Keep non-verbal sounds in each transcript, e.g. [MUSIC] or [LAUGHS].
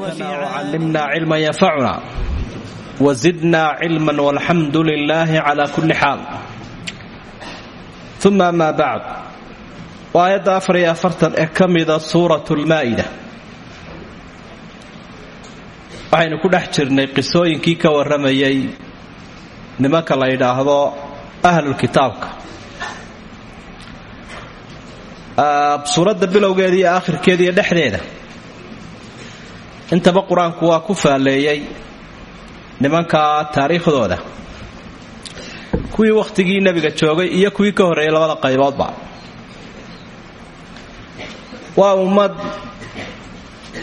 wcallimnaa cilma yanfacuna wzidnaa cilma walxamdu lilaahi cala kulli xaal uma amaa bacd waa aayadda afar iyo afartan ee ka mida suurat lmaa'ida waxaynu ku dhex jirnay qisooyinkii ka warramayay nimanka la yidhaahdo ahlulkitaabka suuradda bilowgeeda iyo aakhirkeeda iyo dhexdeeda intaba qur'aanku waa ku faalleeyey nimanka taariikhdooda. Kuwii wakhtigii nebiga joogay iyo kuwii ka horreeyay labada qayboodba. Waa ummad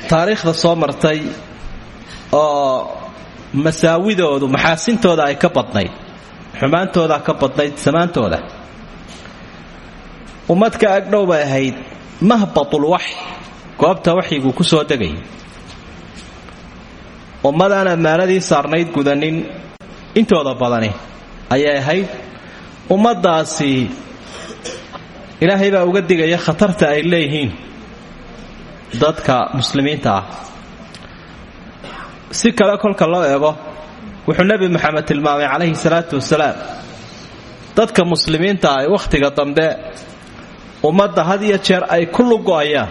taariikhda soo martay oo masaawidoodu maxaasintooda ay ka badnayd xumaantooda ka badnayd samaantooda. Ummad ka agdhow bay ahayd mahbatul waxy goobta waxyiguu ku soo degay ummadaan ammaanadii saarnayd gudanin. Intooda badani ayay ahayd. Ummaddaasi ilaahay baa uga digaya khatarta ay leeyihiin dadka muslimiinta ah. Si kale kolka loo eego wuxuu nebi moxamed tilmaamay calayhi salaatu wasalaam. Dadka muslimiinta ah wakhtiga dambe ummadda had iyo jeer ay ku lugo'ayaan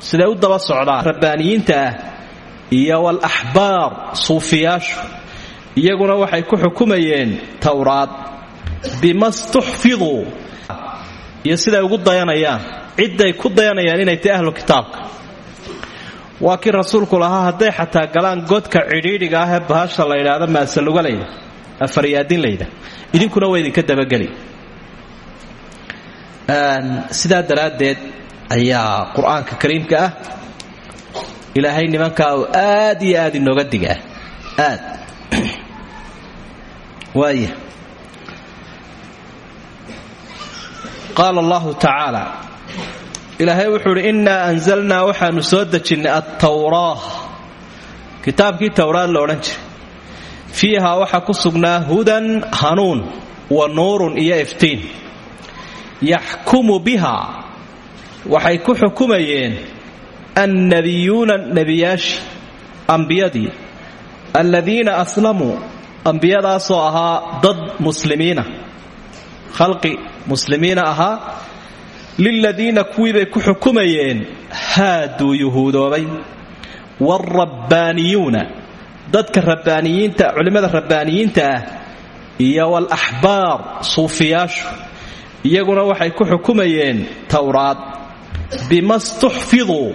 siday u daba socdaan rabbaaniyiinta ah iyo wal axbaar suufiyaashu iyaguna waxay ku xukumayeen towraad bima stuxfiduu iyo siday ugu dayanayaan cidday ku dayanayaan inay tahy ahlu kitaabka. Waa rasuulku lahaa hadday xataa galaan godka cidhiidhiga ah ee bahasha la yidhaahdo maasalugalayda afaryaadinlayda idinkuna waa idinka dabageli. Sidaa daraaddeed ayaa qur'aanka kariimka ah ilaahay nimankaa uu aad iyo aad inooga digaa aad. [CLEARS THROAT] Waaya qaala allahu tacaala. Ilaahay wuxuu idhi innaa anzalnaa waxaanu soo dejinnay attawraa kitaabkii towraad la odhan jiray. Fiihaa waxaa ku sugnaa hudan hanuun wa nuurun iyo iftiin. Yaxkumu biha waxay ku xukumayeen annabiyuuna nebiyaashi ambiyadii alladiina aslamuu ambiyadaasoo ahaa dad muslimiina khalqi muslimiina ahaa liladiina kuwiibay ku xukumayeen haaduu yuhuudoobay waalrabbaaniyuuna dadka rabbaaniyiinta culimmada rabbaaniyiinta ah iyo walaxbaar suufiyaashu iyaguna waxay ku xukumayeen towraad bima stuxfiduu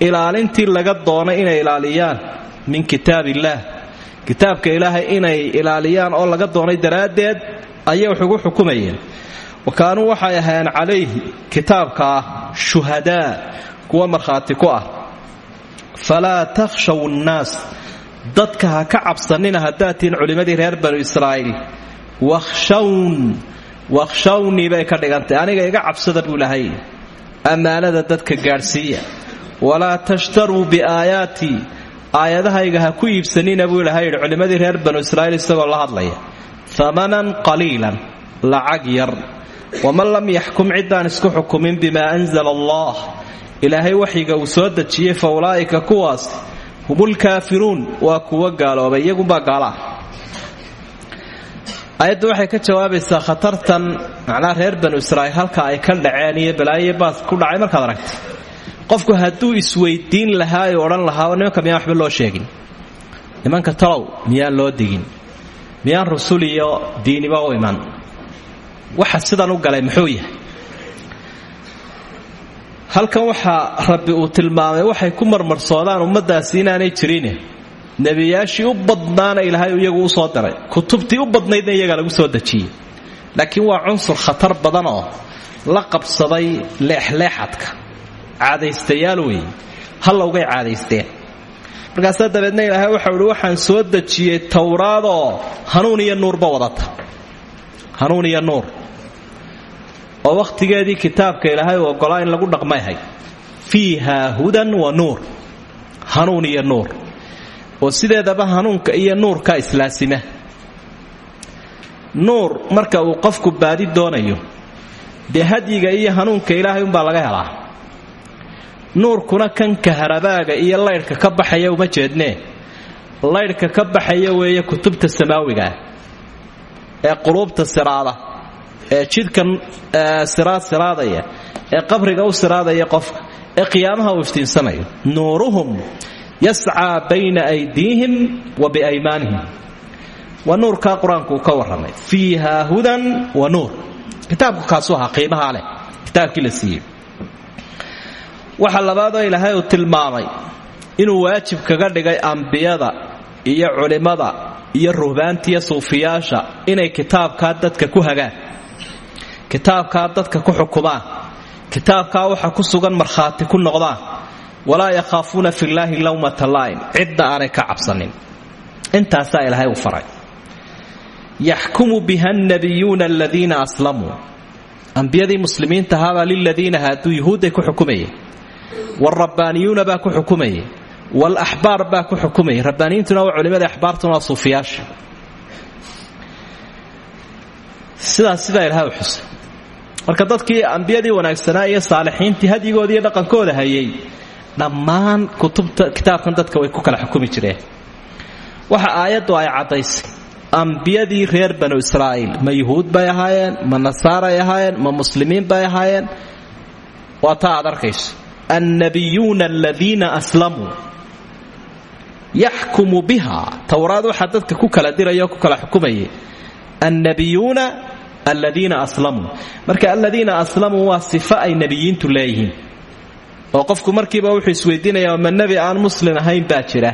ilaalintii laga doonay inay ilaaliyaan min kitaab illaah. Kitaabka ilaahay inay ilaaliyaan oo laga doonay daraaddeed ayay wax ugu xukumayeen. Wa kaanuu waxay ahaayeen calayhi kitaabka ah shuhadaa kuwa markhaati ku ah. Falaa takhshaw nnaas dadka ha ka cabsanina haddaad tihiin culimmadii reer banu israa'iil. Wakhshawn wakhshawnii bay ka dhigantay. Aniga iga cabsada buu lahay. Ammaanada dadka gaadhsiiya walaa tashtaruu biaayaatii aayadahayga ha ku iibsanina buu ilahay yidhi culimmadii reer banu israa'iil isagoo la hadlaya. Amanan qaliilan lacag yar. Waman lam yaxkum ciddaan isku xukumin bimaa anzala allah. Ilaahay waxyiga uu soo dejiyey fa ulaa'ika kuwaas humulkaafiruun waa kuwa gaaloobay iyagunbaa gaala. Ah waxay ka jawaabaysaa khatartan macnaha reer banu israa'iil halka ay ka dhaceen iyo balaayo baas ku dhacay markaad aragtay qofku hadduu isweydiin lahaa oo odhan lahaa oo nimanka miyaan waxba loo sheegin? Nimanka talow miyaan loo digin? Miyaan rusul iyo diiniba u iman? Waxa sidan u galay muxuu yahay? Halkan waxaa rabbi uu tilmaamay waxay ku marmarsoodaan ummaddaasi inaanay jirine. Nebiyaashii u badnaana ilaahay iyagu u soo diray kutubtii u badnaydna iyagaa lagu soo dejiyey. Laakiin waa cunsur khatar badan oo la qabsaday leexleexadka caadaystayaal wey hallowgay caadaysteen markaasaa dabeedna ilaahay waxau ihi waxaan soo dejiyey towraadoo hanuun iyo nuurba wadata. Hanuun iyo nuur. Oo wakhtigeedii kitaabka ilaahay uu oggolaa in lagu dhaqmayhay fiiha hudan wa nuur. Hanuun iyo nuur. Oo sideedaba hanuunka iyo nuurka islaasima. Nuur marka uu qofku baadi doonayo dee hadyiga iyo hanuunka ilaahay umbaa laga helaa nuurkuna kan kaharabaaga iyo laydhka ka baxaya uma jeednee laydhka ka baxaya weeye kutubta samaawigaah ee quluubta siraada ee jidhkan siraad siraadaya ee qabriga u siraadaya qofka ee qiyaamaha uu iftiinsanayo. Nuuruhum yascaa bayna aydiihim wa biaymaanihim. Waa nuurkaa qur'aanku uu ka warramay. Fiiha hudan wa nuur. Kitaabku kaasuu ahaa qiimahaa leh. Kitaabkii waxa labaadoo ilaahay uu tilmaamay inuu waajib kaga dhigay ambiyada iyo culimmada iyo ruhbaantiiyo suufiyaasha inay kitaabkaa dadka ku hagaan. Kitaabkaa dadka ku xukumaan. Kitaabkaa waxa ku sugan markhaati ku noqdaan. Walaa yakhaafuuna fillaahi lowmata laa'im cidda aanay ka cabsanin. Intaasaa ilaahay u faray. Yaxkumu biha annabiyuuna aladiina aslamuu ambiyadii muslimiinta ahaabaa liladiina haaduu yuhuudday ku xukumayeen waalrabbaaniyuuna baa ku xukumayay waalaxbaar baa ku xukumayay rabbaaniyiintuna waa culimadii axbaartuna waa suufiyaasha sidaas sidaa ilahay u xusay marka dadkii ambiyadii wanaagsanaa iyo saalixiintii hadyigoodii iyo dhaqankooda hayay dhammaan kutubta kitaabkan dadka way ku kala xukumi jireen waxa aayaddu ay caddaysay ambiyadii reer banu israa'iil ma yuhuud bay ahaayeen ma nasaaray ahaayeen ma muslimiin bay ahaayeen waa taa annabiyuuna aladiina aslamuu yaxkumu biha towraad waxaa dadka ku kala diraya oo ku kala xukumayay annabiyuuna aladiina aslamuu marka aladiina aslamuu waa sifo ay nebiyiintu leeyihiin oo qofku markiiba wuxuu isweydiinayaa ma nebi aan muslin ahayn baa jira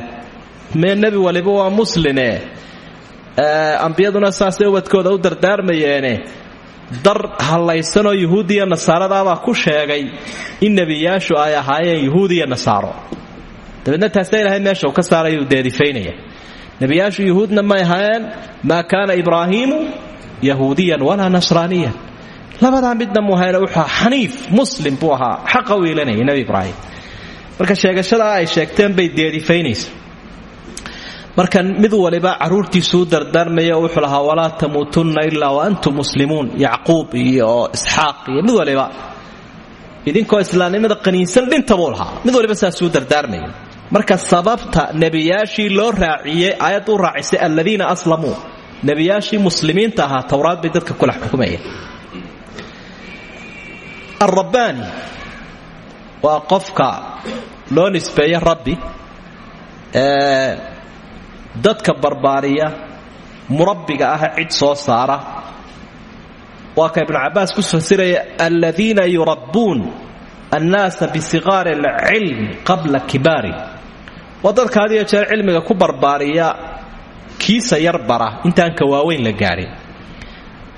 mee nebi waliba waa musline ambiyaduna saasay ubadkooda u dardaarmayeene dar hallaysanoo yuhuudiya nasaaradaabaa ku sheegay in nebiyaashu ay ahaayeen yuhuudiya nasaaro. Dabeedna taasa ilahay meesha uu ka saarayuu deedifaynaya. Nebiyaashu yuhuudna may ahaayeen maa kaana ibraahiimu yahuudiyan walaa nasraaniyan. Labadaa midna mu ahayne wuxuu xaniif muslim buu ahaa xaqa u iilanayay nebi ibraahim. Marka sheegashadaa ay sheegteen bay deedifaynaysa marka mid waliba caruurtiisuu dardaarmaya wuxuu lahaa walaa tamuutunna ilaa wa antum muslimuun. Yacquub iyo isxaaq iyo mid waliba. Idinkoo islaamnimada qaniinsan dhinta buu lahaa. Mid waliba saasuu dardaarmaya. Marka sababta nebiyaashii loo raaciyey aayaddu u raacisay aladiina aslamuu nebiyaashii muslimiinta ahaa towraad bay dadka kula xukumayeen alrabbaani waa qofka loo nisbeeye rabbi dadka barbaariya murabbiga ah cid soo saara. Waa ka ibnu cabbaas ku fasiraya aladiina yurabbuun annaasa bisiqaari alcilmi qabla kibaari. Waa dadka had iyo jeer cilmiga ku barbaariya kiisa yar bara intaan ka waaweyn la gaadhin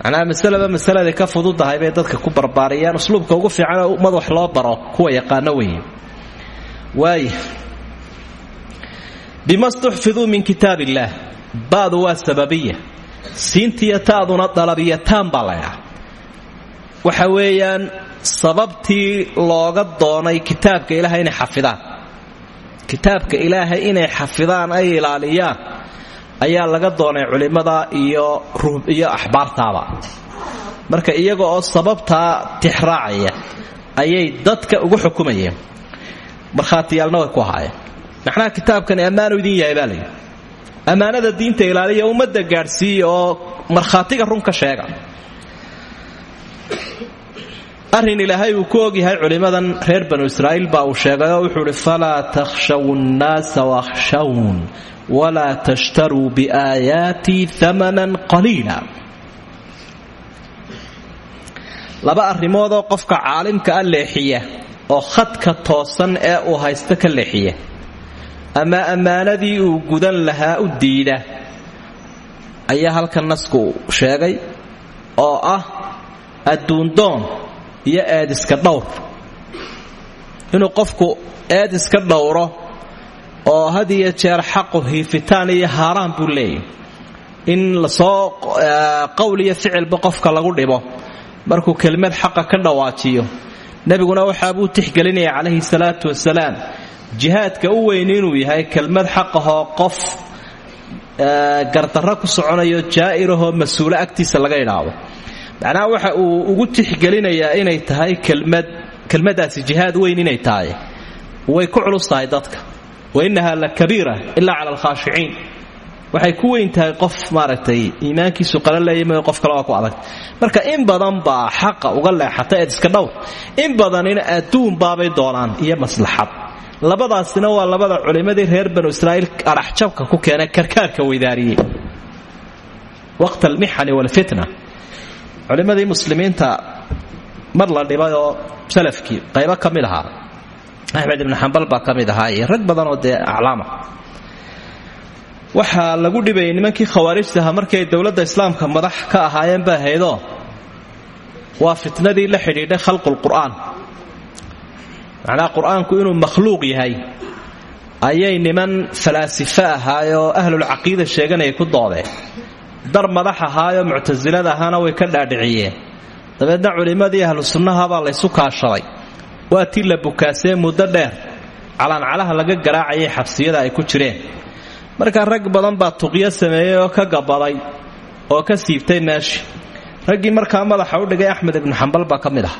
macnaha masalaba masaladay ka fududahay bay dadka ku barbaariyaan. Usluubka ugu fiicanoo ummad wax loo baro kuwa yaqaano weeye. Waaya bima stuxfiduu min kitaab illaah ba'du waa sababiya siintiyo taaduna dalabiyataan baa waxa weeyaan sababtii looga doonay kitaabka ilaahay inay xafidaan kitaabka ilaahay inay xafidaan ay ilaaliyaan ayaa laga doonay culimmada iyo iyo axbaartaaba marka iyaga oo sababtaa tixraacaya ayay dadka ugu xukumayeen markhaatiyaalna way ku ahaayeen macnaha kitaabkani ammaanu idin yahay baa layidhi ammaanada diinta ilaaliya ummadda gaadhsiiya oo markhaatiga run ka sheega. Arrin ilaahay uu ku ogyahay culimmadan reer banu israa'iil baa uu sheegay oo wuxuu uhi falaa takhshaw nnaasa wakhshawun walaa tashtaruu biaayaatii amanan qaliila. Laba arrimoodoo qofka caalimka a leexiya oo khadka toosan ee uu haysto ka leexiya ama ammaanadii uu gudan lahaa u diida. Ayaa halkan nasku sheegay oo ah adduundoon iyo eediska dhowr. Inuu qofku eediska dhowro oo had iyo jeer xaqu hiifitaan iyo haaraan buu leeyahy in la soo qowl iyo ficilba qofka lagu dhibo. Markuu kelmad xaqa ka dhawaajiyo nebiguna waxaabuu tixgelinaya calayhi salaatu wasalaam jihaadka u weyn inuu yahay kelmad xaqahoo qof gardarro ku soconayo jaa'irahoo mas'uulo agtiisa laga idhaahdo. Macnaha waxa uu ugu tixgelinayaa inay tahay kelmad kelmaddaasi jihaad weyn inay tahay. Way ku culus dadka. Wa innahaa la kabiira ilaa cala alkhaashiciin waxay ku weyn qof maaragtay iimaankiisu qalaleeya mooy qof kale waa ku adag. Marka in badan baa xaqa uga leexata eed iska dhowr in badanina adduun baabay doonaan iyo maslaxad labadaasina waa labada culimmadii reer banu israa'iil araxjabka ku keenay karkaarka weydaariyey. Waqta almixani waalfitna culimmadii muslimiinta mar la dhibay oo salafkii qaybo ka mid ahaa. Axmed ibnu xambal baa ka mid ahaa iyo rag badan oo dee aclaama. Waxaa lagu dhibayay nimankii khawaarijtaha markii ay dowladda islaamka madax ka ahaayeen ba ahaydoo waa fitnadii la xidhiidhay khalqulqur'aan macnaha qur'aanku inuu makhluuq yahay. Ayay niman falaasifo ahaayoo ahlulcaqiida sheeganaya ku doodeen dar madax ahaayoo muctasilada ahaana way ka dhaadhiciyeen dabeedna culimmadii ahlu sunnahabaa laysu kaashaday. Waa tii la bukaasee muddo dheer calaancalaha laga garaacayay xabsiyada ay ku jireen. Markaa rag badan baa tuqyo sameeyey oo ka gabaday oo ka siibtay meeshii raggii markaa madaxa u dhigay axmed ibnu xambal baa ka mid ah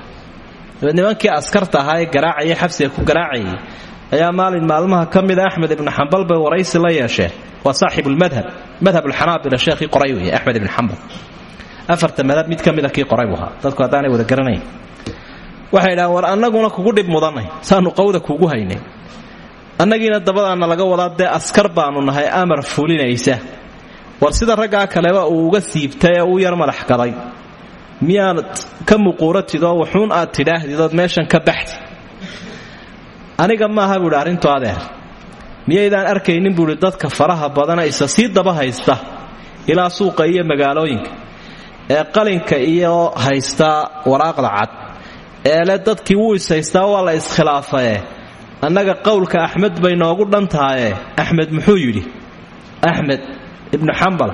nimankii askarta ahaa ee garaacayay xabsiga ku garaacayay ayaa maalin maalmaha ka mida axmed ibnu xambal bay waraysi la yeesheen waa saaxibulmadhab madhab alxanaabila sheekhii qoray wey axmed ibnu xambal. Afarta madhab mid ka mida kii qoray buu ahaa. Dadku haddaanay wada garanayn. Waxay dhahaan war annaguna kugu dhib mudanay. Saanu qawda kuugu haynay. Annagiina dabadaanna laga wadaa dee askar baanu nahay amar fulinaysa. War sida raggaa kaleba uu uga siibtay ee uu yar madax gaday miyaanad ka muquuratid wuxuun aad tidhaahdid ood meeshan ka baxdi. Aniga maaha buuhi arrintu adeer. Miyaydaan arkaynin buuhi dadka faraha badana isa sii daba haysta ilaa suuqa iyo magaalooyinka. Ee qalinka iyo haysta waraaqda cad. Eele dadkii wuu is haystaa waa la iskhilaafaye annaga qowlka axmed bay noogu dhan tahaye axmed muxuu yidhi? Axmed ibnu xambal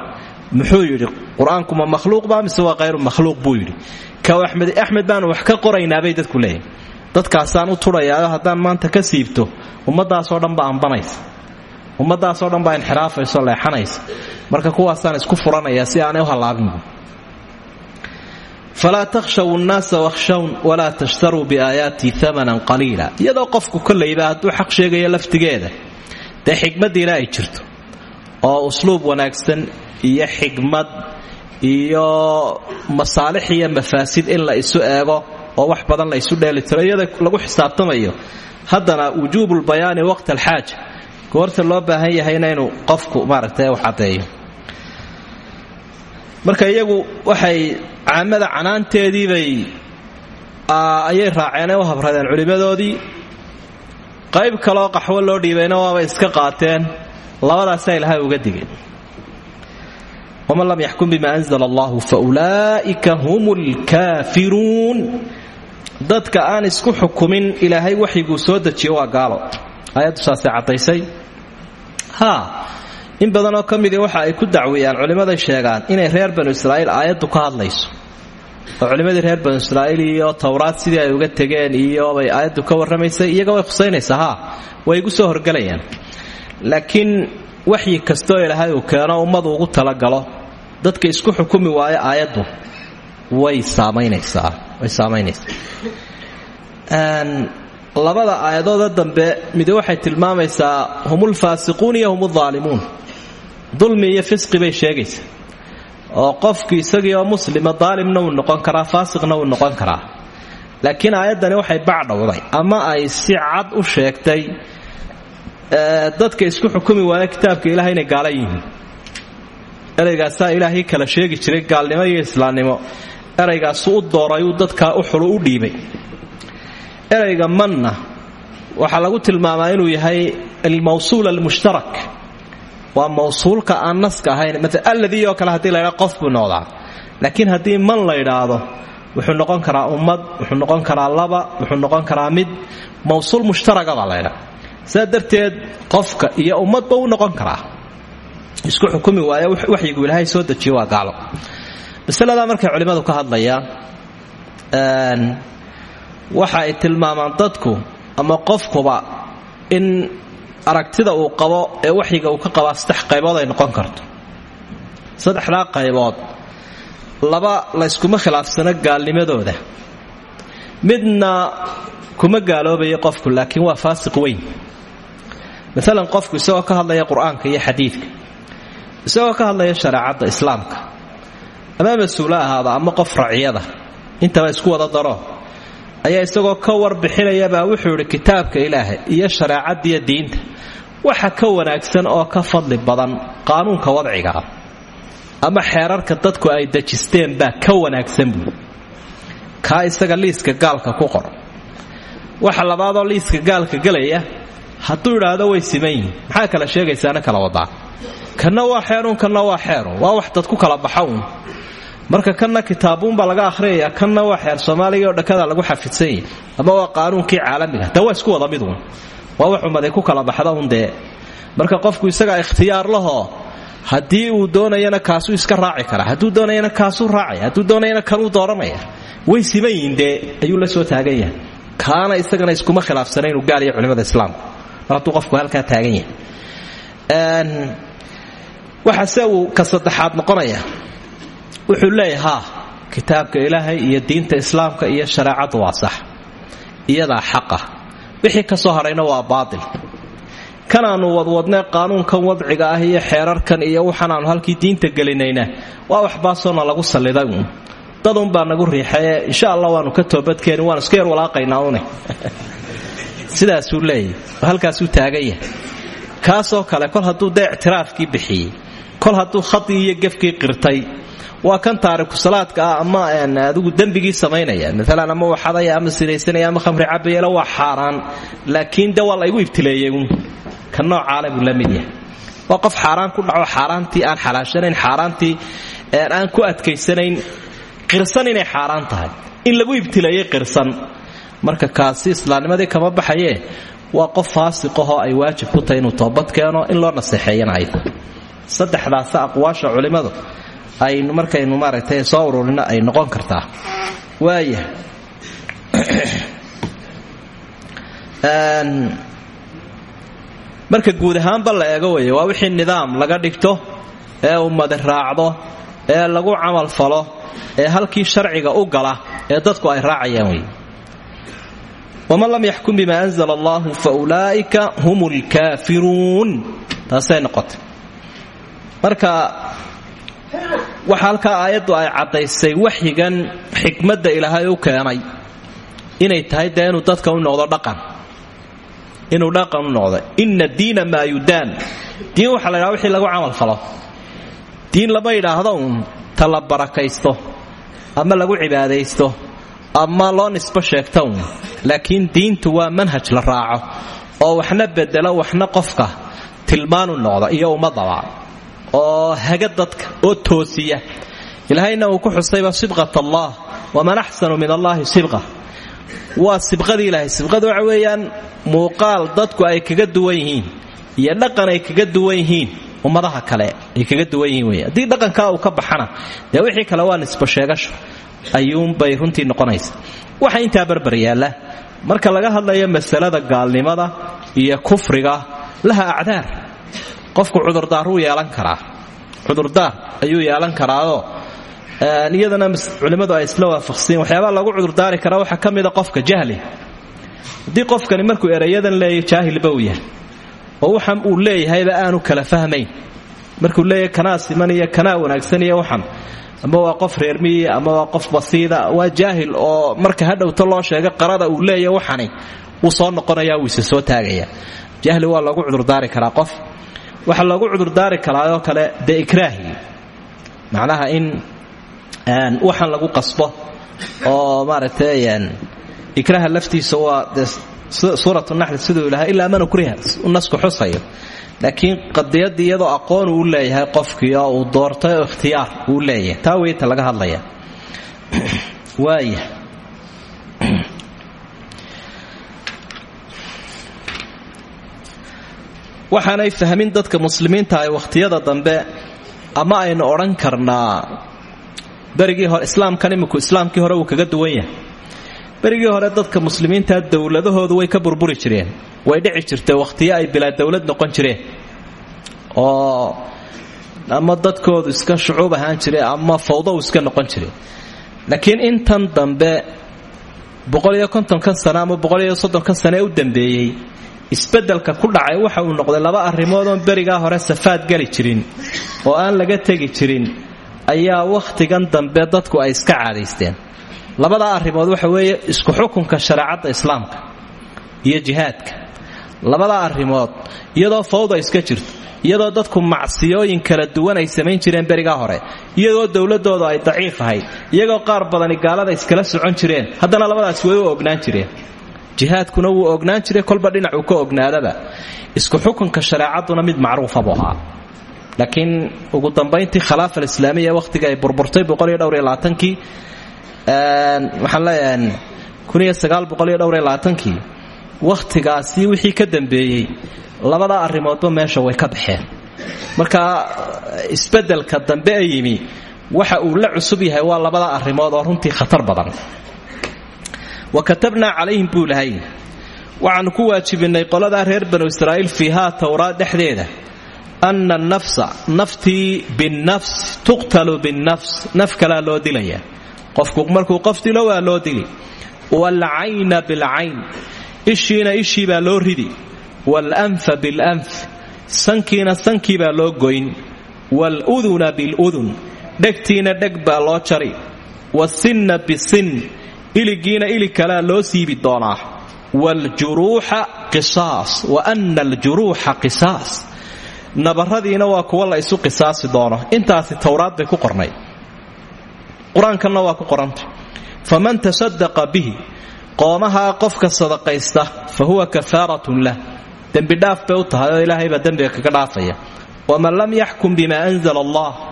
muxuu yidhi qur'aanku ma makhluuq baa mise waa hayru makhluuq? Buu yidhi. Kaw axmed baanu wax ka qoraynaabay dadku leeyahy dadkaasaan u tudhayaayo haddaan maanta ka siibto ummadaasoo dhan baa ambanaysa ummadaasoo dhan baa inxiraafayso leexanaysa. Marka kuwaasaan isku furanaya si aanay u hallaabinbu falaa takhshaw nnaasa wakhshawn walaa tashtaruu biaayaatii amanan qaliila. Iyadoo qofku kollayba hadduu xaq sheegayo laftigeeda dee xikmaddiina ay jirto oo usluub wanaagsan iyo xikmad iyo masaalix iyo mafaasid in la isu eego oo wax badan la isu dheelitiro iyada lagu xisaabtamayo. Haddana wujuubulbayaani waqta alxaaja goorta loo baahan yahayna inuu qofku maaragtay u caddeeyo. Marka iyagu waxay caamada canaanteediibay ayay raaceen ee u habradeen culimmadoodii. Qayb kaleoo qaxwo loo dhiibayna waabay iska qaateen. Labadaasaa ilaahay uga digay waman lam yaxkum bima anzla allahu fa ulaa'ika hum lkaafiruun dadka aan isku xukumin ilaahay waxyiguu soo dejiyo waa gaalo aayaddu saasay caddaysay haa in badanoo ka midii waxa ay ku dacwiyaan culimmaday sheegaan inay reer banu israa'iil aayaddu ka hadlayso oo culimmadii reer banu israa'iil iyo towraad sidii ay uga tegeen iyo bay aayaddu ka warramaysay iyaga way khusaynaysaa haa way igu ilaahay uu keeno ummadu ugu talagalo dadka isku xukumi waayo aayaddu way saamaynaysaa way saamaynaysaa labada aayadooda dambe midi waxay tilmaamaysaa humulfaasiquun iyo hum aalimuun dulmi iyo fisqi bay sheegaysaa. Oo qofku isagii oo muslima daalimna wuu noqon karaa faasiqna wuu noqon karaa. Laakiin aayaddani waxay bacdhowday ama ay si cad u sheegtay dadka isku xukumi waaya kitaabka ilaah inay gaala ereygaasaa ilaahay kala sheegi jiray gaalnimo iyo islaamnimo ereygaasu u doorayuu dadkaa u xulu u dhiibay. Ereyga manna waxaa lagu tilmaamaa inuu yahay almawsuul almushtarak. Waa mawsuulka aan naska ahayn. Alladii oo kale haddii laydhaa qof buu noqdaa. Laakiin haddii man la ydhaahdo wuxuu noqon karaa ummad wuxuu noqon karaa laba wuxuu noqon karaa mid. Mawsuul mushtaraga baa laydhaa sidaa darteed qofka iyo ummadba u noqon karaa isku xukumi waaya waxyigu ilaahay soo dejiyo waa gaalo. Masaladaa markay culimmadu ka hadlayaan waxa ay tilmaamaan dadku ama qofkuba in aragtida uu qabo ee waxyiga uu ka qabaa saddex qaybood ay noqon karto. Saddexdaa qaybood laba layskuma khilaafsano gaalnimadooda. Midna kuma gaaloobayo qofku laakiin waa faasiq weyn. Maalan qofku isagoo ka hadlaya qur'aanka iyo xadiidka isagoo ka hadlaya shareecadda islaamka. Ama mas'uulo ahaada ama qof raciyada intaba isku wada daro ayaa isagoo ka warbixinayabaa wuxuu idhi kitaabka ilaahay iyo shareecadiyo diinta waxa ka wanaagsan oo ka fadli badan qaanuunka wadcigaa ama xeerarka dadku ay dejisteen baa ka wanaagsan buui isaga liiska gaalka ku qor. Waxa labaadoo liiska gaalka gelaya hadduu idhaahdo way siman yihiin kala sheegaysaana kala wadaa kanna waa xeerun kanna waa xeerun. Waa wax dad kala baxa uun marka kanna kitaabuunbaa laga ahriyaya kanna waa xeer soomaaliga oo dhakada lagu xafidsan yahi ama waa qaanuunkii caalamiga. De waa isku wada mid uun waa wax umaday ku kala baxda un marka qofku isagaa ikhtiyaar lahoo haddii uu doonayana kaasuu iska raaci karaa hadduu doonayana kaasuu raacaya hadduu doonayana kanuu dooranaya. Way siman yihiin dee. Ayuu la soo taagan kaana isagana iskuma khilaafsana inuu gaalayo culimada islaamka mar qofku halkaa taagan yahay waxaase uu ka saddexaad noqonaya wuxuu leeyahay haa kitaabka ilaahay iyo diinta islaamka iyo shareecaddu waa sax iyadaa xaqa. Wixii ka soo hadhayna waa baatil. Kanaannu wadwadnee qaanuunkan wadciga ah iyo xeerarkan iyo waxaanaannu halkii diinta gelinayna waa waxbaasoona lagu salliday uun. Dadunbaa nagu riixaye insha allah waannu ka toobadkeeni waanu iska yar walaaqaynaa une. [LAUGHS] Sidaasuu leeyahy halkaasuu taagan yahay kaasoo kale kol hadduu dee ictiraafkii bixiyey kol hadduu khadii iyo gefkii qirtay. Waa kan taariku salaadka ah ama adigu dembigii samaynaya. Maalan ama waxadaya ama sinaysanaya ama khamri cabayela waa xaaraan. Laakiin de waa la igu ibtileeyey ka noocaale la mid yahay. Waa qof ku dhaco xaaraantii aan xalaashanayn xaaraantii aan ku adkaysanayn. Qirsan inay xaaraan tahay. In lagu ibtileeyey qirsan. Marka kaasi islaamnimadii kama baxaye waa qof ay waajib ku tahay inuu toobad keeno in loo naseexeeyana ay saddexdaasa aqwaasha culimmadu aynu markaynu maaragtay soo ururino ay noqon kartaa. Waaya marka guud ahaanba la eego weeye waa wixii nidaam laga dhigto ee ummadi raacdo ee lagu camal falo ee halkii sharciga u gala ee dadku ay raacayaan wey waman lam yaxkum bima anzla allahu fa ulaa'ika hum lkaafiruun taasay noqotay marka waxa halkaa aayaddu ay caddaysay waxyigan xikmadda ilaahay u keenay. Inay tahay dee inuu dadka u noqdo dhaqan. Inuu dhaqan noqdo. Inna diina maa yudaan. Diin waxaa la ydhaha wixii lagu camal falo. Diin lama yidhaahdo uun ta la barakaysto ama lagu cibaadaysto ama loo nisbo sheegta uun. Laakiin diintu waa manhaj la raaco oo waxna bedelo waxna qofka tilmaanu noqda iyo ummadaba oo haga dadka oo toosiya. Ilaahayna uu ku xusayba sibqat allah waman axsanu min allahi sibqa. Waa sibqadii ilaahay sibqada waxa weeyaan dadku ay kaga duwan yihiin iyo dhaqan ay kaga duwan yihiin ummadaha kale ay kaga duwan yihiin wey haddii dhaqankaa uu ka baxana dee wixii kale waa nisbo sheegasho ayuunbay runtii noqonaysa. Waxa intaa barbar marka laga hadlayo masalada gaalnimada iyo kufriga laha acdaar qofku cudurdaaruu yeelan karaa. Cudurdaar ayuu yeelan karaao iyadana culimmadu ay isla waafaqsiin. Waxyaabaa lagu cudurdaari karaa waxaa ka qofka jahli. Haddii qofkani markuu erayadan leeya jaahilba yahay. Oo waxan uu leeyahayba aanu kala fahmayn. Markuu leeyahay kanaa siman iyo kanaa wanaagsan iyo waxan ama waa qof reermiyi ama waa qof basiida waa jaahil oo marka hadhowta loo sheega qarada uu leeya waxani wuu soo noqonaya wuu isa soo taagaya. Jahli waa loogu cudurdaari karaa qof waxaa loogu cudurdaari karaayoo kale dee ikraahi. Macnaha in waxaan lagu qasbo oo maaragtay ikraaha laftiisa waa de suurat naxli siduu ilahay ilaa man ukriha nasku xusayo. Laakiin qadiyadii iyadoo aqoon uu leeyahay qofkii oo uu doortay oo ikhtiyaar uu leeyahay taa weyta laga hadlaya [CLEARS THROAT] waaya waxaanay fahmin dadka muslimiinta ay wakhtiyada dambe ama aynu odhan karnaa. Berigii hore islaamkan iminku islaamkii hore wuu kaga duwan yahay. Berigii hore dadka muslimiinta dowladahoodu way ka burburi jireen. Way dhici jirtay wakhtiyo ay bilaa dowlad noqon jireen. Oo ama dadkoodu iska shucuub ahaan jire ama fawdo iska noqon jire laakiin intan dambe boqoliyo kontonkan sano ama boqoliyo soddonkan sane ee u dambeeyey isbeddelka ku dhacay waxa uu noqday laba arrimood oon berigaa hore safaad geli jirin oo aan laga tegi jirin ayaa wakhtigan dambe dadku ay iska caadaysteen. Labadaa arrimood waxa weeye isku xukunka shareecadda islaamka iyo jihaadka. Labadaa arrimood iyadoo fawda iska jirto iyadoo dadku macsiyooyin kala duwan ay samayn jireen berigaa hore iyadoo dowladoodu ay daciif ahayd iyagoo qaar badani gaalada iskala socon jireen haddana labadaas way u ognaan jireen jihaadkuna wuu ognaan jiray kolba dhinacuu ka ognaadaba. Isku xukunka shareecadduna mid macruufa buu ahaa. Laakiin ugu dambayntii khilaafa alislaamiya wakhtiga ay burburtay boqoliyodhowriyolaaatankii waxaan leeyahay kii wakhtigaasi wixii ka dambeeyey labadaa arrimoodba meesha way ka baxeen. Marka isbeddelka dambe ee yimi waxa uu la cusub yahay waa labadaa arrimood oo runtii khatar badan wa katabnaa calayhim buu lahay waxaannu ku waajibinnay qoladaa reer banu israa'iil fiihaa towraad dhexdeeda. Anna nafsa naftii binnafs tuqtalu binnafs naf kalaa loo dilaya. Qofku markuu qof waa loo dili. Waalcayna bilcayn ishiina ishii baa loo ridi. Waalanfa bilanf sankiina sankii baa loo goyn. Waaluduna biludun dhegtiina dheg baa loo jari. Wasinna bisin iligiina ilig kalaa loo siibi doonaa. Waaljuruuxa qisaas. Wa anna aljuruuxa qisaas. Nabaradiina waa kuwa la isu qisaasi doono. Intaasi towraad bay ku qornay. Qur'aankanna waa ku qoranta. Faman tasadaqa bihi qoomahaa qofka sadaqaysta fa huwa kafaaratun lah. Dembidhaaf bay u tahay ilaahay baa dembiga kaga dhaafaya. Waman lam yaxkum bima anzala allah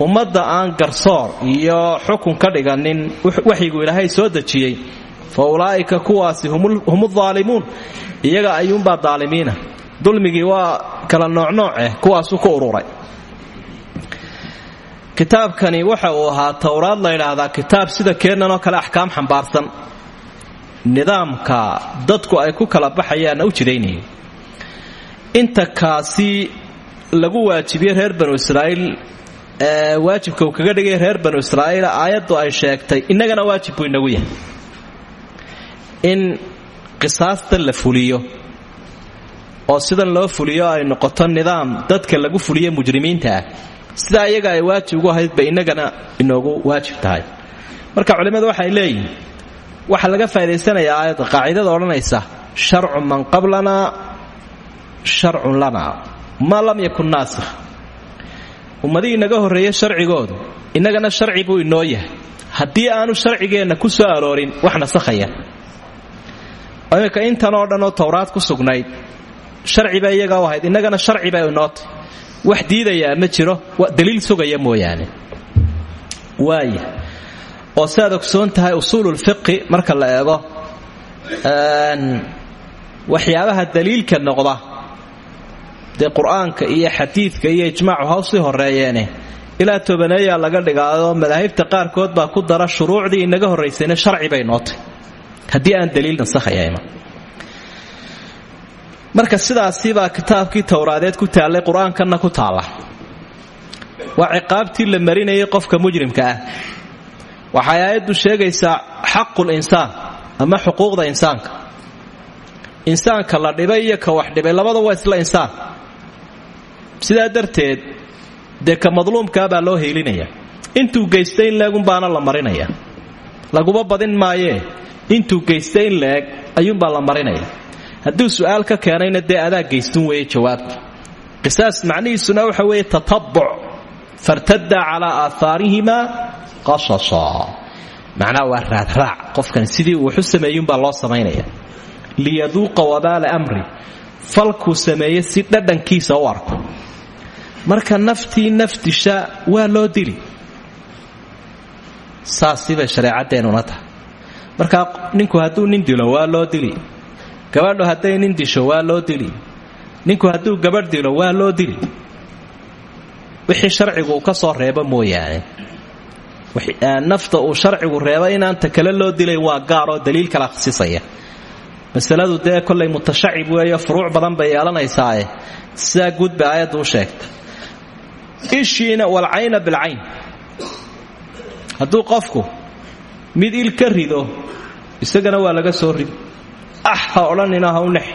ummadda aan garsoor iyo xukun ka dhiganin waxyigu ilaahay soo dejiyey fa ulaa'ika kuwaasi hum daalimuun iyaga ayuunbaa daalimiina. Dulmigii waa kala noocnooceh kuwaasuu ku ururay kitaabkani waxa uu ahaa towraad la ydhaahdaa kitaab sida keennan oo kale axkaam xambaarsan. Nidaamka dadku ay ku kala baxayaanna u jidaynayay inta kaasi lagu waajibiyey reer banu israa'iil waajibka uu kaga dhigay reer banu israa'iil aayaddu ay sheegtay innagana waajib buu inagu yahay. In qisaasta la fuliyo oo sidan loo fuliyo ay noqoto nidaam dadka lagu fuliyo mujrimiinta ah sidaa iyaga ay waajib ugu ahayd bay innagana inoogu waajib tahay. Marka culimmadu waxay leeyihiin waxaa laga faaidaysanayaa aayadda qaacidada odhanaysa sharcu man qablanaa sharcun lanaa maa lam yakun naasikh ummadihii inaga horreeye sharcigoodu innagana sharci buu inoo yahay. Haddii aanu sharcigeenna ku soo aroorin wax nasakhaya iminka dhan oo towraad ku sugnayd sharciba iyaga u ahayd sharci bay inootay wax diidayaa ma jiro daliil sugaya mooyaane. Waaya oo siaad ogsoon tahay usuululfiqi marka la eego waxyaabaha daliilka noqda dee qur'aanka iyo xadiidka iyo ijmaacu ha u sii horeeyeene ilaa tobaneeyaa laga dhigaado madaahibta qaarkood baa ku dara shuruucdii inaga horraysayna sharci bay nootay. Haddii aan daliil nasakhayayma marka sidaasibaa kitaabkii towraadeed ku taallay qur'aankanna ku taalla. Waa ciqaabtii la marinayay qofka mujrimka ah. Waxay aayaddu sheegaysaa xaqul insaan ama xuquuqda insaanka. Insaanka la dhibay iyo ka wax dhibay labada waa isla insaan sidaa darteed dee ka madluumkaa baa loo heelinaya. Intuu geystay in leegunbaana la marinaya. Laguma badin maayee intuu geystay in leeg ayuunbaa la marinaya. Hadduu su'aal ka keenayna dee adaa geystun weeye jawaabta qisaas macnihiisuna waxa weeye tatabuc fartada calaa aahaarihima qasasa. Macnaha waa raadraac. Qofkan sidii uu waxu sameeyuunbaa loo samaynaya. Liyaduuqa wabaala amri. Falkuu sameeye si dhadhankiisa u arko marka naftii nafdisha waa loo dili. Saasibay shareecadeennuna tahay. Markaa ninku hadduu nin dilo waa loo dili. Gabadhu hadday nin disho waa loo dili. Ninku hadduu gabadh dilo waa loo dili. Wixii sharcigu ka soo reebo mooyaane. Nafta uu sharcigu reeba inaanta kale loo dilay waa gaaroo daliil kala khasisaya. Masaladu dee kollay mutashacib weeyo furuuc badan bay yeelanaysaae. Sidaa guud bay aayaddu u sheegta ishiina walcayna bilcayn. Hadduu qofku mid il ka rido isagana waa laga soo rid ah ha odhanina ha u nex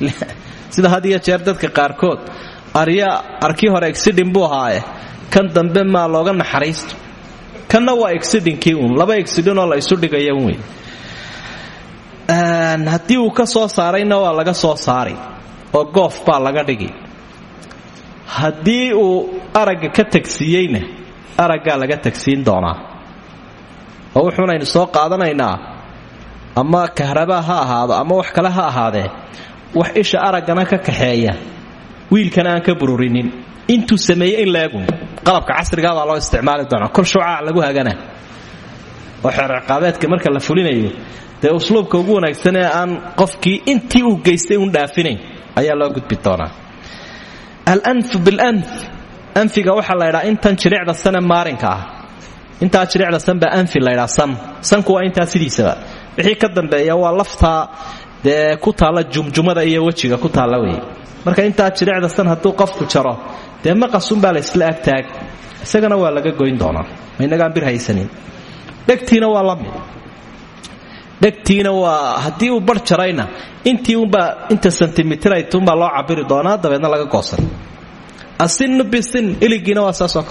[LAUGHS] sida had jeer dadka qaarkood arya arkii hore exidin buu ahaaye kan dambe maa looga naxariisto. Kanna waa exidhinkii uun laba exidhinoo la isu dhigaya wey. Haddii uu ka soo saarayna waa laga soo saari oo goof baa laga dhigi haddii uu aragga ka tagsiiyeyna araggaa laga tagsiin doonaa. Oo wuxuunaynu soo qaadanaynaa ama kahrabaa ha ahaado ama wax kale ha ahaadee wax isha araggana ka kaxeeya wiilkana aan ka bururinin. Intuu sameeyey in laegun qalabka casrigaabaa loo isticmaali doonaa. Kol shucaac lagu hagana. Oo xeerciqaabeedka marka la fulinayo dee usluubka ugu wanaagsan ee aan qofkii intii uu geystay un dhaafinayn ayaa loo gudbi doonaa alanfu bilanf. Anfiga waxaa la ydhaa intan jiricda sane maarinka ah. Intaa san baa anfi laydhaa san. Sanku waa intaa sidiisaba. Wixii ka dambeeya waa laftaa dee ku taalla jumjumada iyo wejiga ku taalla wey marka intaa jiricda san hadduu qofku jaro dee maqasunbaa la isla agtaag. Isagana waa laga goyn doonaa. Inagaan bir haysanin. Dhegtiina waa la mid dhegtiina waa haddii uu bar jarayna intii unbaa inta sentimitraytuunbaa loo cabiri doonaa dabeedna laga goosan asinu bisin iligiina waa saasoo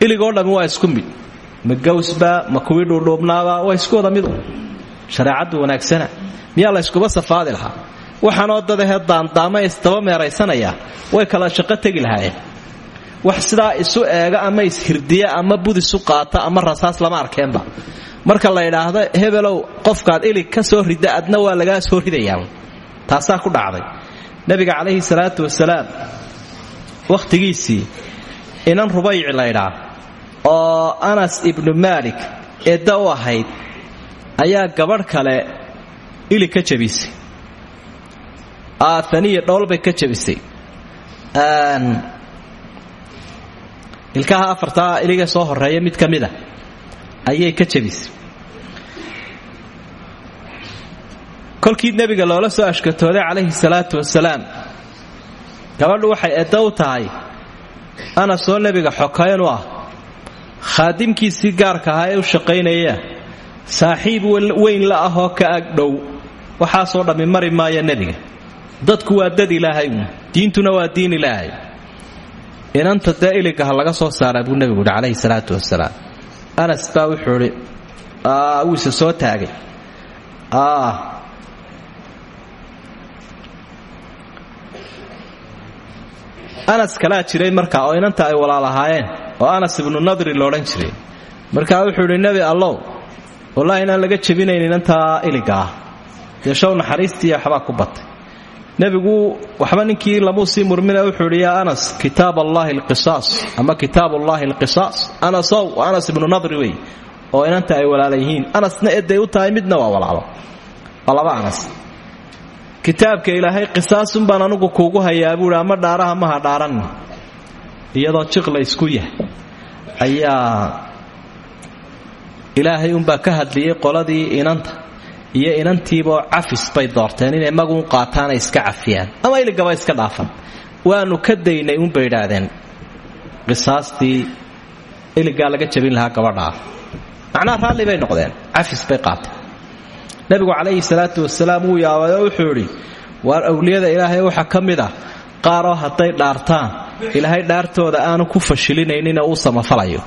iligoo dhammi waa isku mid. Ma gawsba ma kuwii waa isku wada midu. Wanaagsana. Miyaa la yskuba safaadi lahaa? Waxaanoo dadahee daandaama isdaba meeraysanaya way kala shaqo tegi lahaayeen. Wax sidaa isu eega ama ishirdiya ama bud isu qaata ama rasaas lama arkeenba marka la idhaahdo hebelow qofkaad ilig ka soo rida adna waa lagaa soo ridayaa taasaa ku dhacday. Nabiga calayhi salaatu wasalaam wakhtigiisii inan rubayci laydhaa oo anas ibnu maalik eedda u ahayd ayaa gabadh kale ilig ka jabisay aaniya dhowlbay ka jabisay ilkaha afartaa iliga soo horreeya mid ka mida ayay ka jabisay kolkii nebiga loola soo ashkatooday calayhi salaatu wasalaam gabadhu waxay eedda u tahay anasoo nebiga xokayn u ah. Khaadimkiisii gaarka ahaa ee u shaqaynaya saaxiib weyn la ahoo ka agdhow waxaasoo dhammi mari maaya nebiga. Dadku waa dad ilaahay diintuna waa diin ilaahay. Inanta dee iligaha laga soo saaraa buu nebigu yidhi calayhi salaatu wasalaam anas baa wuxuu idhi wuu isa soo taagay. Anas kalaa jiray markaa oo inanta ay walaalahaayeen oo anas ibnu nadri loodhan jiray. Markaa wuxuu idhi nebi allow wallaahi inaan laga jebinayn inantaa iliga ah. Dee show naxariistiiya waxbaa ku batay nebigu waxba ninkii lamuu sii murmina wuxuu idhi yaa anas kitaab allahi alqisaas. Ama kitaab ullahi alqisaas. Anasow anas ibnu nadri wey oo inanta ay walaala anasna eday u tahay midna waa walaalo. Waa anas. Kitaabka ilaahay qisaasun baan anugu kuugu hayaa buuhi ama dhaaraha maha dhaaran. Iyadoo jiqla isku yahay. Ayaa ilaahay unbaa ka hadliyey qoladii inanta iyo inantiibaoo cafis bay doorteen inay maguun qaataanay iska cafiyaan. Ama iligaba iska dhaafan. Waanu ka daynay unbay idhaahdeen qisaastii iligaa laga jabin lahaa gabadhaa. Macnaha raalli bay noqdeen. Cafis bay qaateen. Nebigu calayhi salaatu wasalaam wuu yaabay oo wuxuu idhi waar awliyada ilaahay waxaa ka mid ah? Qaaroo hadday dhaartaan ilaahay dhaartooda aanu ku fashilinaynin uu samafalayo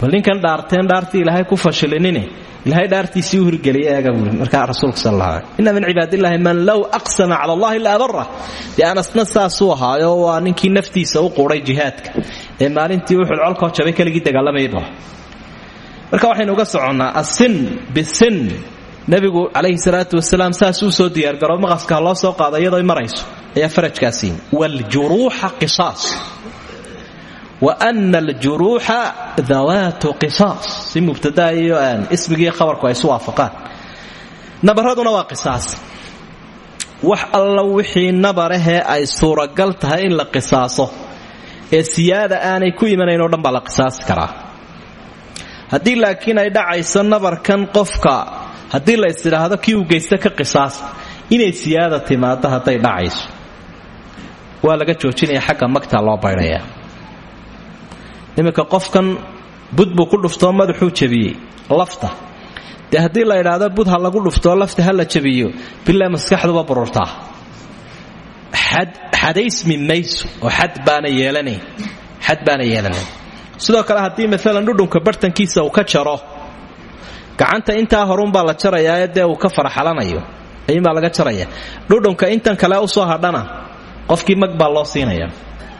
bal ninkan dhaarteen dhaartii ilaahay ku fashilinine ilahay dhaartiisii u hirgeliya eega markaa rasuulka sal alla inna min cibaadillaahi man low aqsama cala allahi la abara dee anasna saasuu ahaayo waa ninkii naftiisa u quuday jihaadka. Ee maalintii wuxuu colkoo jabay keligii dagaalamayba marka waxaynu uga soconnaa asin bisin. Nebigu calayhi salaatu wasalaam saasuu soo diyaargaro maqaska loo soo qaada iyadoo marayso. Ayaa farajkaasiin wljuruuxa qisaas wa na aljuruuxa dawaatu qisaas si mubtadaa iyo ismigiiyo khabarku ay isu waafaqaan. Nabaraduna waa qisaas. Wax alla wixii nabarahee ay suuragal tahay in la qisaaso. Ee siyaada aanay ku imanayn oo dhan la qisaasi karaa. Haddii laakiin ay dhacayso nabarkan qofka haddii la isidhaahdo kii uu geysta ka qisaas inay siyaada timaado hadday dhacayso. Waa laga joojinaya xagga magta loo baydhaya iminka qofkan bud buu ku dhuftoo madaxuu jebiyey lafta. Dee la idhaahdo bud ha lagu dhuftoo lafta ha la jabiyo bilaa maskaxduba bururtaa xadaysmi mayso oo xad baana yeelanayn xad baana yeelanayn sidoo kale haddii maalan dhudhunka bartankiisa uu ka jaro gacanta intaa horunbaa la jarayaa dee uu ka faraxalanayo ayuunbaa laga jaraya. Dhudhunka intan kale u soo hadhana qofkii mag loo siinaya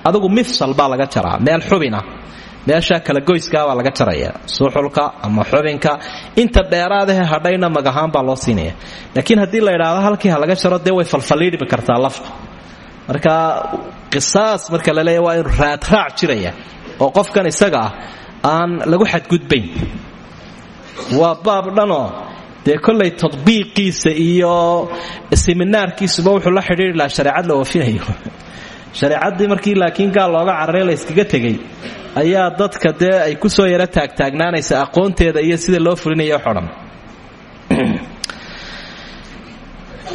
adigu mifsal baa laga jaraa meel xubina meeshaa kala goyskaabaa laga jaraya suuxulka ama xubinka. Inta dheeraadahe hadhayna mag ahaan baa loo siinaya. Laakiin haddii la idhaahdo halkii ha laga jaro dee way falfalliidhmi kartaa laftu. Marka qisaas marka la leeya waa inuu raadraac jiraya oo qofkan isaga ah aan lagu xadgudbayn. Waa baab dhanoo dee kollay tadbiiqiisa iyo siminaarkiisuba wuxuu la xidhiiri lahaa shareecad la oofinayo shareecaddii markii laakiin gaal looga cararay la yskaga tegay ayaa dadka dee ay ku soo yaro taagtaagnaanaysa aqoonteeda iyo sida loo fulinayo xodhan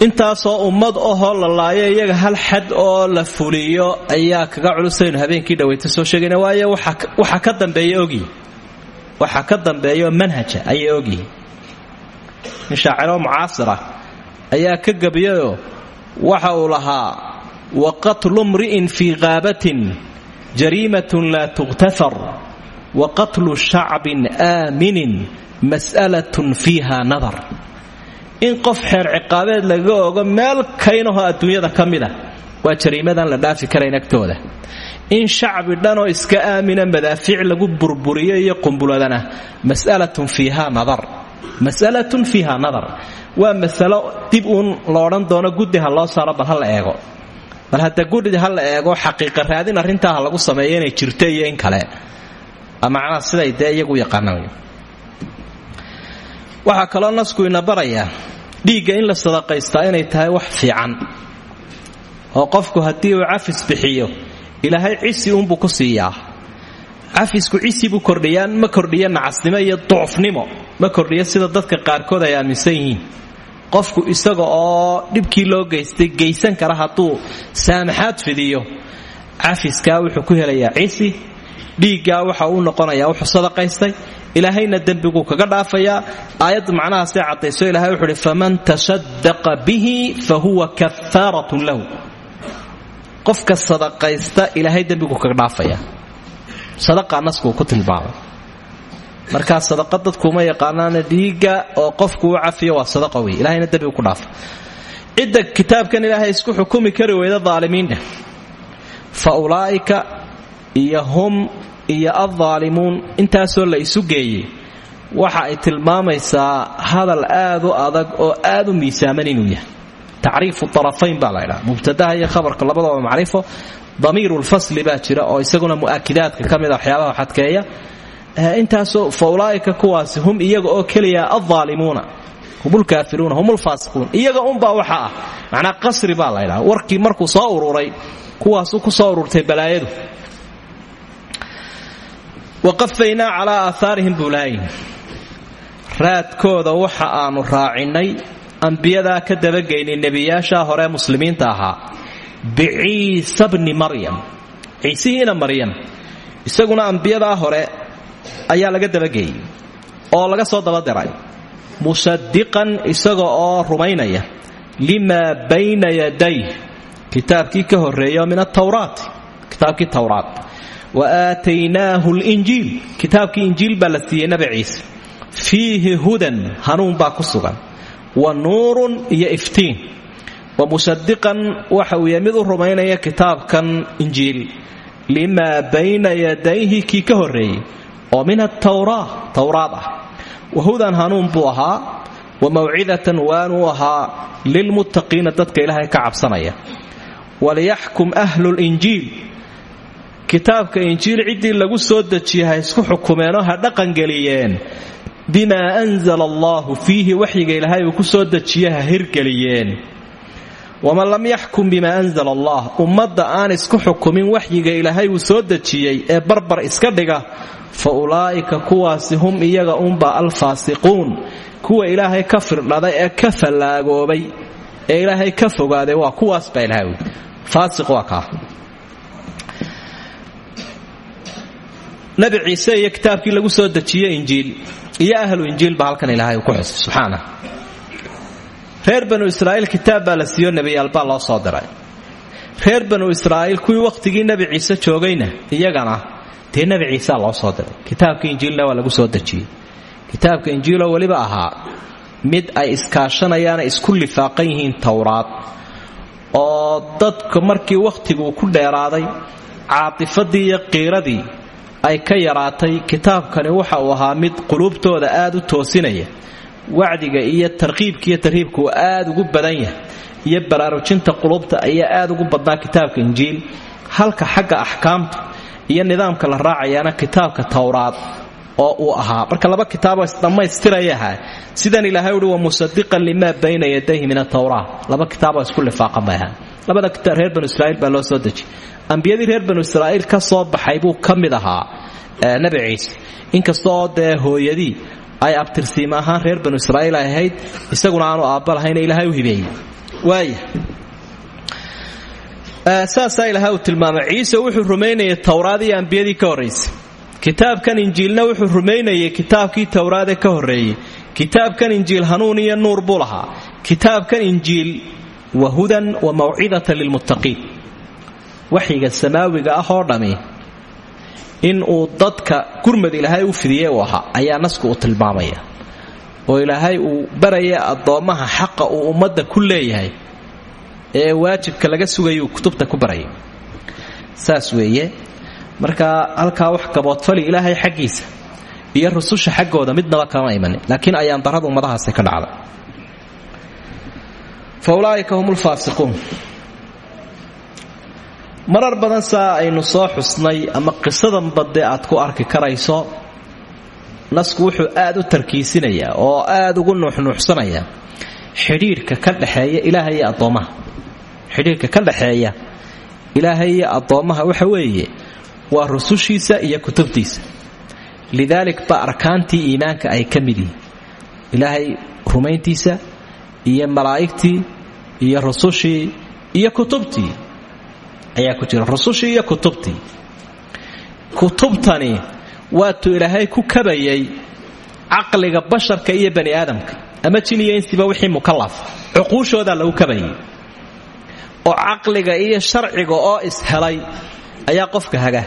intaasoo ummad ahoo la laayo iyaga hal xad oo la fuliyo ayaa kaga culusaynu habeenkii dhawayta soo sheegayna waayo waxa ka dambeeya ogyihi waxa ka dambeeyaoo manhaja ayay ogyihiin nin shaaciroo mucaasira ayaa ka gebiyayoo waxa uu lahaa wa qatlu mri'in fii qaabatin jariimatun laa tukhtafar wa qatlu shacbin aaminin mas'alatun fiiha nadar. In qof xeer ciqaabeed lagaga ogo meel kaynahoo adduunyada ka mid a waa jariimadan la dhaafi karayn agtooda. In shacbi dhanoo iska aamina madaafiic lagu burburiyo iyo qumbuladana masalatun fiiha nadar. Masalatun fiiha nadar. Waa masalo dib uun odhan doono guddi loo saaro bal eego bal hadda guddi ha la eego xaqiiqa raadin arrintaa lagu sameeyo inay jirto iyo in kale. Macnaha siday dee iyagu yaqaanaan. Waxaa kaloo nasku ina barayaa dhiigga in la sadaqaystaa inay tahay wax fiican. Oo qofku haddii uu cafis bixiyo ilaahay cisi uunbuu ku siiyaa. Cafisku cisi buu kordhiyaa ma kordhiyo nacasnimo iyo ducufnimo. Ma kordhiyo sida dadka qaarkood ay aaminsan yihiin qofku isaga oo dhibkii loo geystay geysan kara hadduu saamaxaad fidiyo. Cafiskaa wuxuu ku helayaa cisi dhiiggaa waxa uu noqonayaa wuxuu sadaqaystay ilaahayna dembiguu kaga dhaafayaa. Aayaddu macnahaasee caddayso ilahay wuxuu uhi faman tasadaqa bihi fa huwa kafaaratun lahu. Qofka sadaqaysta ilaahay dembiguu kaga dhaafaya sadaqaa naskuu ku tilmaamay markaa sadaqa dadkuuma yaqaanaana dhiigga oo qofku u cafiyo waa sadaqa wey ilahayna dembigu ku dhaafa cidda kitaabkan ilaahay isku xukumi kari weyda daalimiinna fa ulaa'ika iyo hum iyo addaalimuun intaasoo la isu geeyey waxa ay tilmaamaysaa hadal aad u adag oo aad u miisaaman inuu yahay. Tacriifu arafayn baa laydhaha mubtadaha iyo khabarka labadaba macrifo damiiru lfasli baa jira oo isaguna mu'akidaadka ka mida waxyaabaha xadkeeya intaasoo fa ulaa'ika kuwaasi hum iyaga oo keliya addaalimuuna humulkaafiruuna humulfaasiquun iyaga unbaa waxa ah macnaa qasri baa laydhaha warkii markuu soo ururay kuwaasuu ku soo ururtay balaayadu. Waqafaynaa calaa aahaarihim buulaayin raadkooda waxa aanu raacinnay ambiyadaa ka dabageynay nebiyaashaa hore muslimiinta ahaa biciisa bni maryam. Ciisihiina maryam. Isaguna ambiyadaa hore ayaa laga dabageeyey oo laga soo dabadiray musadiqan isaga oo rumaynaya limaa bayna yadayh kitaabkii ka horreeyo min atawraati kitaabkii tawraat. Wa aataynaahu linjiil kitaabkii injiil baa la siiyey nabi hudan hanuun baa ku wa nuurun iyo iftiin. Wa musadiqan waxa uu rumaynaya kitaabkan injiil. Limaa bayna yadayhi kii ka horreeyey oo min atawraa tawraad ah wa hudan hanuun buu ahaa wa mawcidatan waanuu ahaa lilmuttaqiina dadka ilaahay ka cabsanaya. Waliyaxkum ahlu linjiil kitaabka injiil ciddii lagu soo dejiye ha isku xukumeenoo ha dhaqangeliyeen bimaa anzala allaahu fiihi waxyiga ilaahay ku soo dejiye ha hirgeliyeen waman lam yaxkum bimaa anzala allah ummadda aan isku xukumin waxyiga ilaahay uu soo dejiyey ee barbar iska dhiga fa ulaa'ika kuwaasi hum iyaga unba alfaasiquun. Kuwa ilaahay ka firdhaday ee ka fallaagoobay ee ilaahay ka fogaaday waa kuwaas baa ilahay wi faasiq nabi ciise iyo kitaabkii lagu soo dejiye injiil iyo ahlu injiilba halkan ilaahay ku xusay subxaana reer banu israa'iil kitaab baa la siiyo nebiyaal baa loo soo diray. Reer banu israa'iil kuwii wakhtigii nebi ciise joogayna iyagana dee nebi ciisaa loo soo diray. Kitaabka injiilna waa lagu soo dejiyey. Kitaabka injiiloo weliba ahaa mid ay iskaashanayaana isku lifaaqan yihiin towraad oo dadka markii wakhtiguu ku dheeraaday caatifadii iyo qiiradii ay ka yaraatay kitaabkani waxa uu ahaa mid quluubtooda aad u toosinaya wacdiga iyo tarqiibka iyo tarhiibka uu aad ugu badan yahay iyo baraarujinta qulubta ayaa aad ugu badnaa kitaabka injiil. Halka xagga axkaamta iyo nidaamka la raacayaana kitaabka towraad oo uu ahaa. Marka laba kitaaboo isdhammaystiraya ahaa sidan ilaahay uhi wa musadiqan bayna yadayhi min atawraa laba kitaaboo isku lifaaqan bay ahaa labada reer banu baa loo soo dejiyey ambiyadii reer banu israa'iil ka soo baxay buu ka ahaa nebi ciise. Inkastaoo dee hooyadii ay abtirsiima ahaan reer banu israa'iil ay ahayd isaguna aanu aabba ilaahay u hibeeyey. Waaya saasaa ilaahay uu tilmaamay. Ciise wuxuu rumaynayay towraad iyo ambiyadii ka horraysay kitaabkan injiilna wuxuu rumaynayay kitaabkii towraade ka horreeyey kitaabkan injiil hanuun iyo nuur buu lahaa. Kitaabkan injiil wa hudan wa mawcidatan lilmuttaqiin waxyiga samaawiga ah oo dhammi in uu dadka gurmad ilaahay u fidiyey uu ahaa ayaa nasku uu tilmaamaya. Oo ilaahay uu baraya addoommaha xaqa uu ummadda ku leeyahay ee waajibka laga sugayuu kutubta ku baraya saas weeye marka halkaa wax gaboodfali ilaahay xaggiisa iyo rususha xaggooda midnaba kama imanin laakiin ayaan darada ummadahaasi ka dhacda. Fa ulaaika hum marar badan saa aynu soo xusnay ama qisadan badde aad ku arki karayso nasku wuxuu aad u tarkiisinayaa oo aad ugu nuuxnuuxsanayaa xidhiidhka ka dhexeeya ilaahay iyo addoommaha xidhiidhka ka dhexeeya ilaahay iyo addoommaha waxa weeye waa rusushiisa iyo kutubtiisa. Lidaalik ba arkaantii iimaanka ay ka mid yihiin. Ilaahay rumayntiisa iyo malaa'igtii iyo rusushii iyo kutubtii ayaa ku jira. Rusushii iyo kutubtii. Kutubtani waatuu ilaahay ku kabayay caqliga basharka iyo bani aadamka. Ama jin iyo insiba wixii mukallaf cuquushoodaa lagu kabayay oo caqliga iyo sharciga oo ishelay ayaa qofka haga.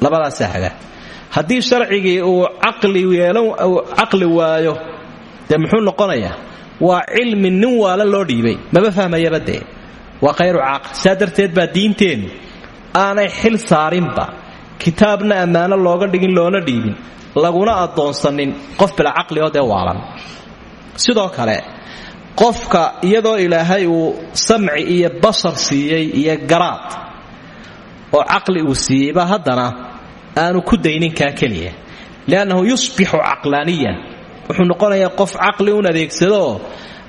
Labadaasaa haga. Haddii sharcigii uu caqli waayo dee muxuu noqonayaa? Waa cilmi nin waala loo dhiibay. Maba fahmayaba dee? Waa khayru caaqil saa darteed baa aanay xil saarinba kitaabna ammaano looga dhigin loona dhiibin laguna addoonsanin qof bila caqli oo dee waalan. Sidoo kale qofka iyadoo ilaahay uu samci iyo basar siiyey iyo garaad oo caqli uu siiyeyba haddana aanu ku daynin kaa keliya. Liannahu yusbixu caqlaaniyan. Wuxuu noqonayaa qof caqli un adeegsadaoo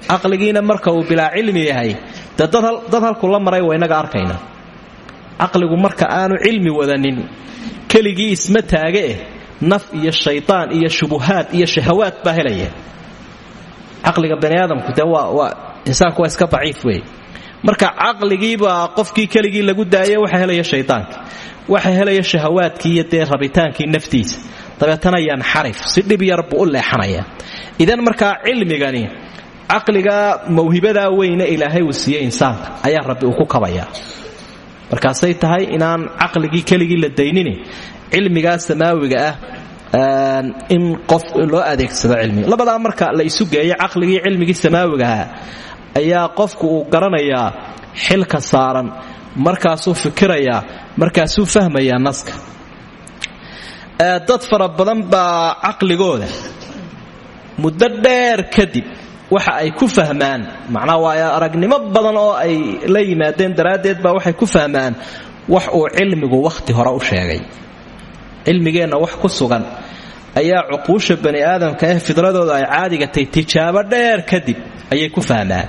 caqligiina marka uu bilaa cilmi yahay dee dad halku la maray waa inaga arkayna. Caqligu marka aanu cilmi wadanin keligii isma taage eh naf iyo shaydaan iyo shubuhaad iyo shahawaad baa helaya caqliga bani aadamku dee waa insaanku waa iska daciif wey marka caqligiibaa qofkii keligii lagu daaya waxa helaya shaydaanka waxa helaya shahawaadkii iyo dee rabitaankii naftiisa. Dabeetana yanxarif si dhib yar buu leexanaya idan markaa cilmigani caqligaa mawhibadaa weyne ilaahay uu siiyey insaanka ayaa rabbi uu ku kabayaa. Markaasay tahay inaan caqligii keligii la daynini cilmigaa samaawiga ah in qof loo adeegsado cilmiga labadaa marka la isu geeyo caqligii cilmigii samaawigaha ayaa qofku uu garanayaa xilka saaran markaasuu fikirayaa markaasuu fahmayaa naska. Dad fara badan baa caqligooda muddo dheer kadib waxa ay ku fahmaan macnaa waa aragnimo badan oo ay la yimaadeen daraaddeed baa waxay ku fahmaan wax uu cilmigu wakhti hore u sheegay cilmigeenna wax ku sugan ayaa cuquusha bani aadamka ee fidradooda ay caadigatay tijaabo dheer kadib ayay ku fahmaan.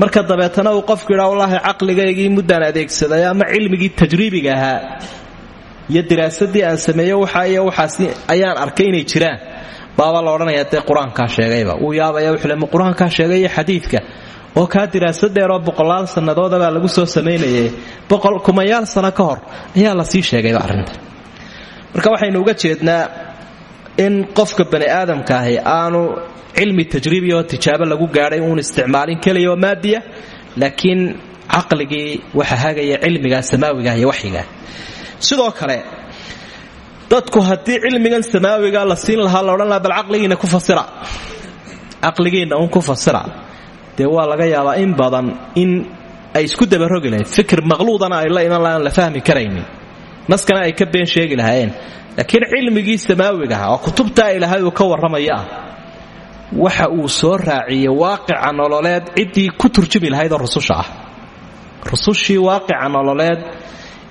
Marka dabeetana uu qofku yidhaa wallaahi caqligaygii muddaan adeegsaday ama cilmigii tajriibiga ahaa. Iyo diraasadii aan sameeyo waxa iyo waxaas ayaan arkay inay jiraan. Baaba la odhanayaa dee qur'aankaa sheegayba wuu yaabaya wuxuulema qur'aankaa sheegaya xadiidka? Oo kaa diraasad dheeroo boqolaal sannadoodabaa lagu soo samaynayay boqol kumayaal sano ka hor? Ayaa la sii sheegayba arrinta marka waxaynu uga jeednaa in qofka bani aadamka ahi aanu cilmi tajribi oo tijaabo lagu gaadhay uun isticmaalin keliya maadiya laakiin caqligii waxa hagaya cilmigaa samaawiga iyo waxyiga. Sidoo kale dadku haddii cilmigan samaawiga la siin lahaa laodhan laha bal caqligiina ku fasira. Caqligiinna uun ku fasira. Dee waa laga yaabaa in badan in ay isku dabarogi lahayd. Fikir maqluudana ay la iman la fahmi karaynin naskana ay ka been sheegi lahaayeen. Laakiin cilmigii samaawigaha oo kutubtaa ilaahay uu ka warramaya ah waxa uu soo raaciyey waaqica nololeed ciddii ku turjumi lahayd oo rususha ah. Rusushii waaqica nololeed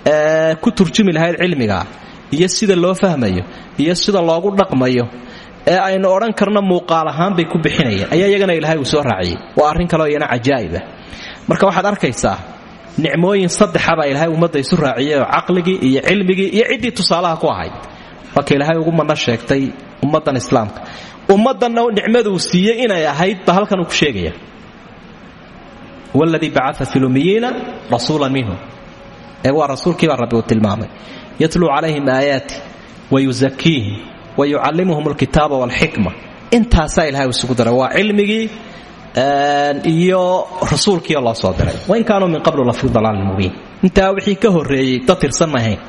ee ku turjumi lahayd cilmigaa iyo sida loo fahmayo iyo sida loogu dhaqmayo ee aynu odhan karno muuqaal ahaan bay ku bixinayeen. Ayaa iyagana ilaahay uu soo raaciyey. Waa arrin kaleo iyana cajaa'ibah marka waxaad arkaysaa nicmooyin saddexabaa ilaahay ummadda isu raaciyey oo caqligii iyo cilmigii iyo ciddii tusaalaha ku ahayd. Marka ilaahay ugu madno sheegtay ummaddan islaamka. Ummaddanna nicmaduu siiyey inay ahayd ba halkan uu ku sheegaya. Wladii bacaa fi lumiyiina rasuula minhum. Ee waa rasuulkiibaa rabbi uu tilmaamay. Yatluu calayhim aayaati wayusakiihim wayucallimuhum alkitaaba walxikma intaasaa ilahay isugu daray. Waa cilmigii iyo rasuulkiio loo soo diray. Wain kaanuu min qablu lafii dalaalin mubiin. Intaa wixii ka horeeyey dad tirsan mahayn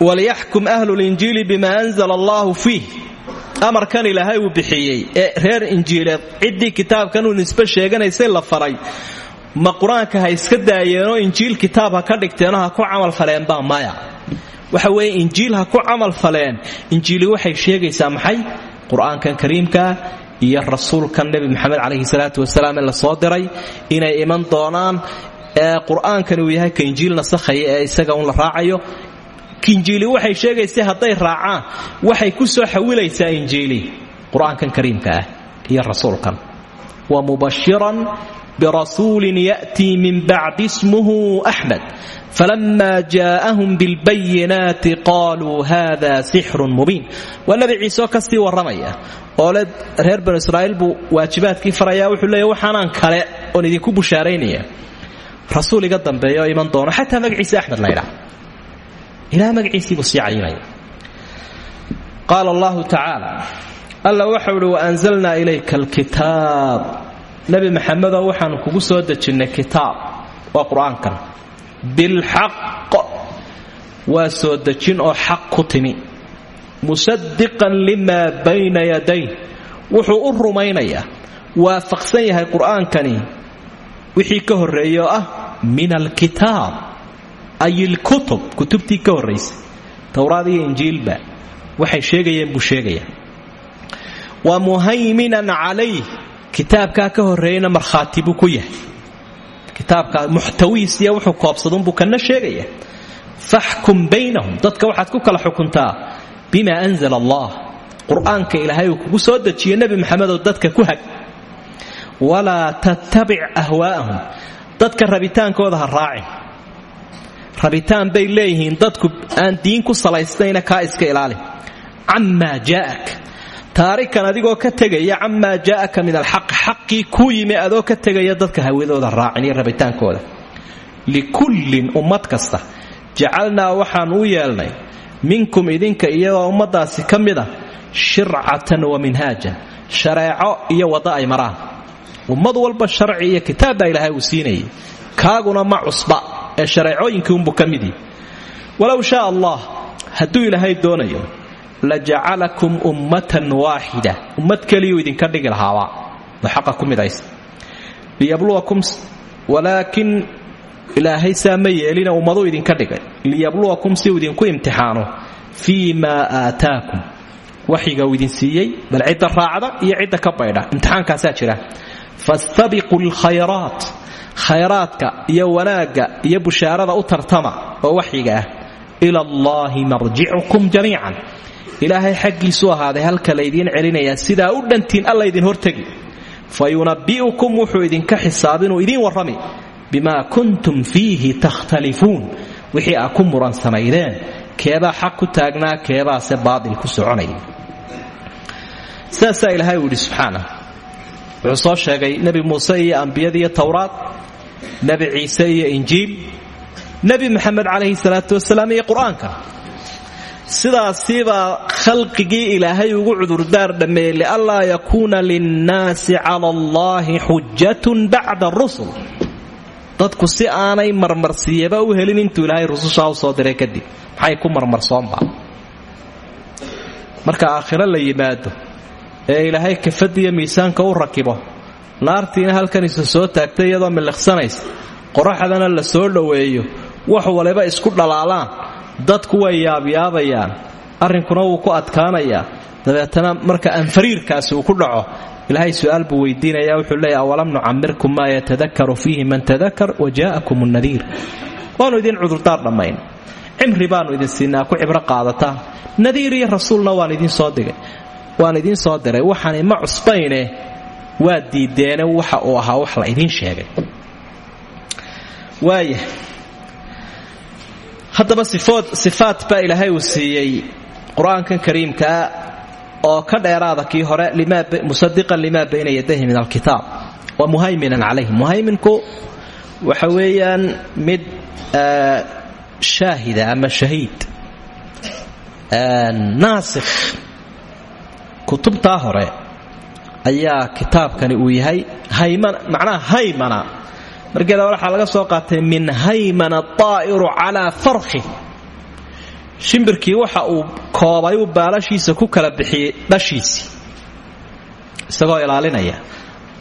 walyaxkum ahlu linjiili bima anzla allahu fiih. Amarkan ilaahay uu bixiyey ee reer injiileed ciddii kitaabkan uu nisbe sheeganaysay la faray. Ma qur'aanka ha iska daayeenoo injiil kitaab ha ka dhigteenoo ha ku camalfaleenba maya. Waxa weeye injiil ha ku camalfaleen injiili waxay sheegaysaa maxay qur'aankan kariimkaa iyo rasuulkan nebi maxamed calayhi salaatu wasalaam ee la soo diray inay iman doonaan ee qur'aankani uu yahay ka injiil nasakhaya ee isaga un la raacayo. Injiili waxay sheegaysa hadday raacaan waxay ku soo xawilaysaa injiili. Qur'aankan kariimka ah iyo rasuulkan. Wa mubashiran birasuulin ya'tii min bacdi ismuhu axmed falama jaa'ahum bilbayinaati qaaluu hada sixrun mubiin waa nebi ciiseoo ka sii warramaya oo le reer banu israa'iil buu waajibaadkii faraya wuxuu leeya waxaanaan kale oon idinku bushaaraynaya rasuul iga dambeeya oo iman doono xataa magaciisa axmed laydhaa ilaa magaciisiibuu sii cayimaya qaala allahu tacaala alla waxau uhi waanzalnaa ilayka alkitaab nebi maxamedoo waxaanu kugu soo dejinnay kitaab. Waa qur'aankan. Bilxaq. Waa soo dejin oo xaq ku timi. Musadiqan limaa bayna yaday wuxuu u rumaynayaa waafaqsan yahay qur'aankani. Wixii ka horreeya oo ah min alkitaab ay ilkutub kutubtii ka horraysay towraad iyo injiilba waxay sheegayeen buu sheegaya wa muhayminan calayh kitaabkaa ka horreeyana markhaati buu ku yahay. Kitaabkaa muxtawiisiya wuxuu koobsadunbuu kana sheegaya faxkum baynahum. Dadka waxaad ku kala xukuntaa bima anzala allah. Qur'aanka ilaahay uu kugu soo dejiyo nebi maxamedoo dadka ku hag. Walaa tattabic ahwaa'ahum. Dadka rabitaankooda ha raacin. Rabitaan bay leeyihiin dadku aan diin ku salaysnayna kaa iska ilaali. Camaa jaa'ak taarikan adigoo ka tegaya camaa jaa'aka min alxaq. Xaqii kuu yimi adoo ka tegaya dadka hawadooda raacin iyo rabitaankooda. Likullin ummad kasta jacalnaa waxaan u yeelnay minkum idinka iyagoo ummadaasi ka mid a shircatan wa minhaajan shareeco iyo wadda ay maraan. Ummad walba sharci iyo kitaab baa ilaahay uu siinayay. Kaaguna ma cusba ee shareecooyinkii unbuu ka midii walow shaa allah hadduu ilaahay doonayo la jacalakum ummatan waaxida ummad keliyuu idinka dhigi lahaaba xaqa ku midaysa liyabluwakum walaakin ilaahay saa ma yeelina ummaduu idinka dhigay liyabluwakum si uu idinku imtixaano fii maa aataakum waxyiga uu idin siiyey bal cidda raacda iyo cidda ka baydha imtixaankaasaa jira fastabiquu lkhayraat khayraadka iyo wanaagga iyo bushaarada u tartama oo waxyiga ila allaahi marjicukum jamiican ilaahay xaggiisuu ahaaday halka laydiin celinayaa sidaa u dhantiin alla idin hortegi fa yunabbi'ukum wuxuu idinka xisaabinuu idiin warrami bimaa kuntum fiihi takhtalifuun. Wixii aa ku muransanaydeen keebaa xaq ku taagnaa keebaase baadil ku soconaya saasaa ilaahay uu yidhi subxaana wuxuu soo sheegay nebi muuse iyo ambiyadiiyo towraad nebi ciise iyo injiil nebi maxamed calayhi salaatu wasalaam iyo qur'aanka sidaasibaa khalqigii ilaahay ugu cudurdaar dhammeeyey lianlaa yakuuna linnaasi cala allaahi xujatun bacda rusul dadku si aanay marmarsiyaba u helin intuu ilaahay rusushaa u soo diray kadib maxay ku marmarsoonba marka aakhiro la yimaado ee ilaahay kafadiyo miisaanka u rakibo naartiina halkan isu soo taagtay iyadoo miliqsanaysa qoraxdana la soo dhoweeyo wax waliba isku dhalaalaan dadku way yaabyaabayaan. Arrinkuna wuu ku adkaanayaa. Dabeetana marka anfariirkaasi uu ku dhaco ilaahay su'aal buu weydiinaya wuxuu leeya awalam nucamirkum maa yatadakaru fiihi man tadakar wa jaa'akum nadiir waannu idin cudurdaar dhammayn. Cimri baannu idin siinaa ku cibro qaadataan nadiir rasuulna waan idiin soo digay. Waan idiin soo diray. Waxaani ma cusbayne waa diideene waxa uu ahaa wax la idiin sheegay. Waaya haddaba sifaat baa ilaahay uu siiyey qur'aankan kariimkaa oo ka dheeraada kii hore musadiqan limaa bayna yadayhi min alkitaab wa muhayminan calayh muhayminku waxa weeyaan mid shaahida ama shahiid naasikh kutubtaa hore ayaa kitaabkani uu yahay macnaha haymana markeeda waxaa laga soo qaatay min haymana daa'iru calaa farkhi shimbirkii waxa uu koobay uu baalashiisa ku kala bixiyey dhashiisii isagoo ilaalinaya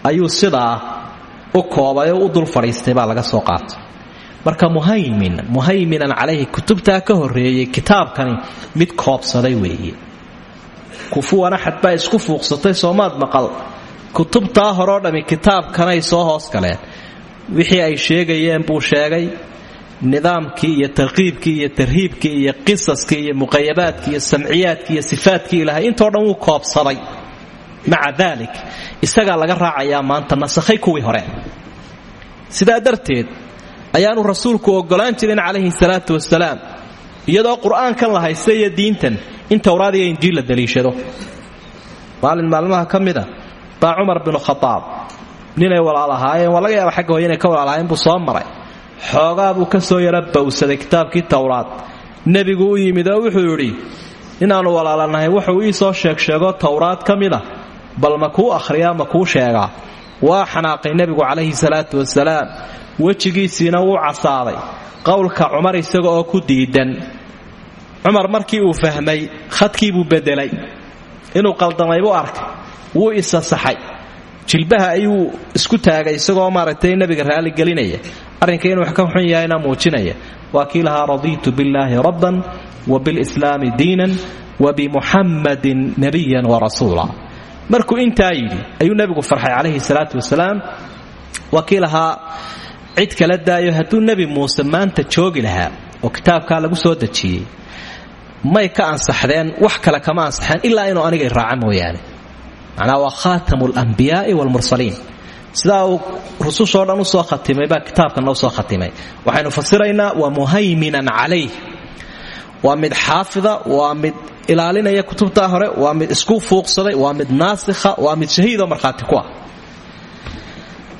ayuu sidaa u koobay oo u dul fadhiistay baa laga soo qaatay. Marka muhaymin muhayminan calayhi kutubtaa ka horreeyey kitaabkani mid koobsaday weeye. Kufuwan axad baa isku fuuqsatay soomaad maqal. Kutubtaa horeo dhammi kitaabkanay soo hoos galeen wixii ay sheegayeen buu sheegay nidaamkii iyo tarqiibkii iyo tarhiibkii iyo qisaskii iyo muqayabaadkii iyo samciyaadkii iyo sifaadkii ilaahay intoo dhan wuu koobsaday. Maca daalik isagaa laga raacayaa maanta nasakhay kuwii hore. Sidaa darteed ayaanu rasuulku ogolaan jirin calayhi salaatu wasalaam iyadoo qur'aankan la haysta iyo diintan in towraad iyo injiil la daliishado. Maalin maalmaha ka mida baa cumar binu khadaab ninay walaalahaayeen. Waa laga yaaba xagga hooye inay ka walaalahaayeen buu soo maray. Xoogaa buu ka soo yara bawsaday kitaabkii towraad nebigu u yimid oo wuxuu yidhi inaannu walaalanahay wuxuu ii soo sheegsheego towraad ka mid a bal ma kuu akhriyaa ma kuu sheegaa. Waa xanaaqay nebigu calayhi salaatu wasalaam wejigiisiina wuu casaaday. Qowlka cumar isaga oo ku diidan. Cumar markii uu fahmay khadkii buu bedelay inuu qaldamay buu arkay. Wuu isasaxay jilbaha ayuu isku taagay isagoo maaragtay nebiga raaligelinaya arrinka inuu wax ka xun yahayna muujinaya. Waa kii lahaa rabban wa bilslaami diinan wa bimuxammadin nabiyan wa rasuula. Markuu intaa yidhi ayuu nebigu farxay calayhi salaatu wasalaam. Waa cid kala daayo hadduu nebi muuse maanta joogi lahaa oo kitaabkaa lagu soo dejiyey may ka ansaxdeen wax kale kama ansaxeen ilaa inuu aniga raaca mooyaane macnaa waa khaatamu alambiyaai waalmursaliin sidaa uu rusushoo dhan u soo khatimay baa kitaabkanna u soo khatimay. Waxaynu fasiraynaa waa muhayminan calayh. Waa mid xaafida waa mid ilaalinaya kutubtaa hore waa mid isku fuuqsaday waa mid naasikha waa mid shahiidoo markhaati ku ah.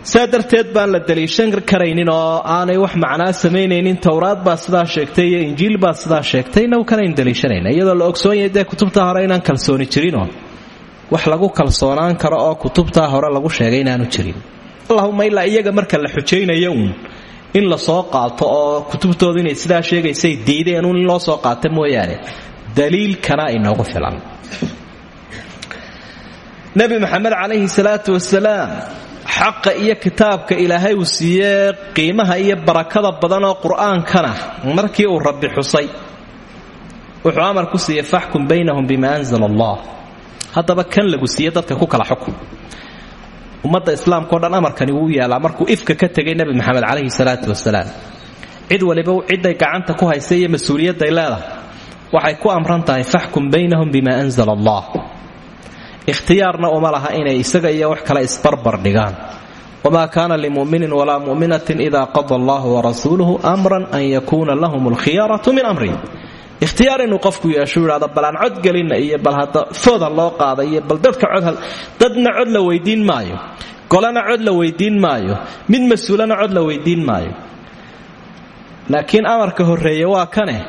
Saa baan la daliishan karaynin oo aanay wax macnaa samaynaynin. Towraad baa sidaa sheegtay iyo injiil baa sidaa sheegtay. Inagu kanayn daliishanayna iyadoo la ogsoon yahay dee hore inaan kalsooni jirinoo wax lagu kalsoonaan karo oo kutubtaa hore lagu sheegay inaanu jirin. Allahuma ilaa iyaga marka la xujaynayo in la soo qaato oo kutubtooda inay sidaa sheegaysay diideen uun in loo soo qaato mooyaane daliilkana inoogu filan. Nebi maxamed calayhi salaatu wasalaam xaqa iyo kitaabka ilaahay uu siiyee qiimaha iyo barakada badan oo qur'aankana markii uu rabbi xusay. Wuxuu amar ku siiyey faxkum baynahum bima anzala allah haddaba kan lagu siiye dadka ku kala xukun. Ummadda islaamkao dhan amarkani wuu yaalaa markuu ifka ka tegay nebi maxamed calayhi salaatu wasalaam cid waliba ciday gacanta ku haysa iyo mas'uuliyadday leedahay waxay ku amran tahay faxkum baynahum bima anzala allah. Ikhtiyaarna uma laha inay isaga iyo wax kale isbarbar dhigaan. Wamaa kaana limuminin walaa muminatin ida qada allahu warasuuluhu amran an yakuuna lahum alkhiyaratu min amrihim ikhtiyaar inuu qofku yeeshu yidhahdo bal aan cod gelinna iyo bal hadda fooda loo qaada iyo bal dadka cod dadna cod la weydiin maayo golana cod la weydiin maayo mid mas'uulana cod la weydiin maayo. Laakiin amarka horreeye waa kane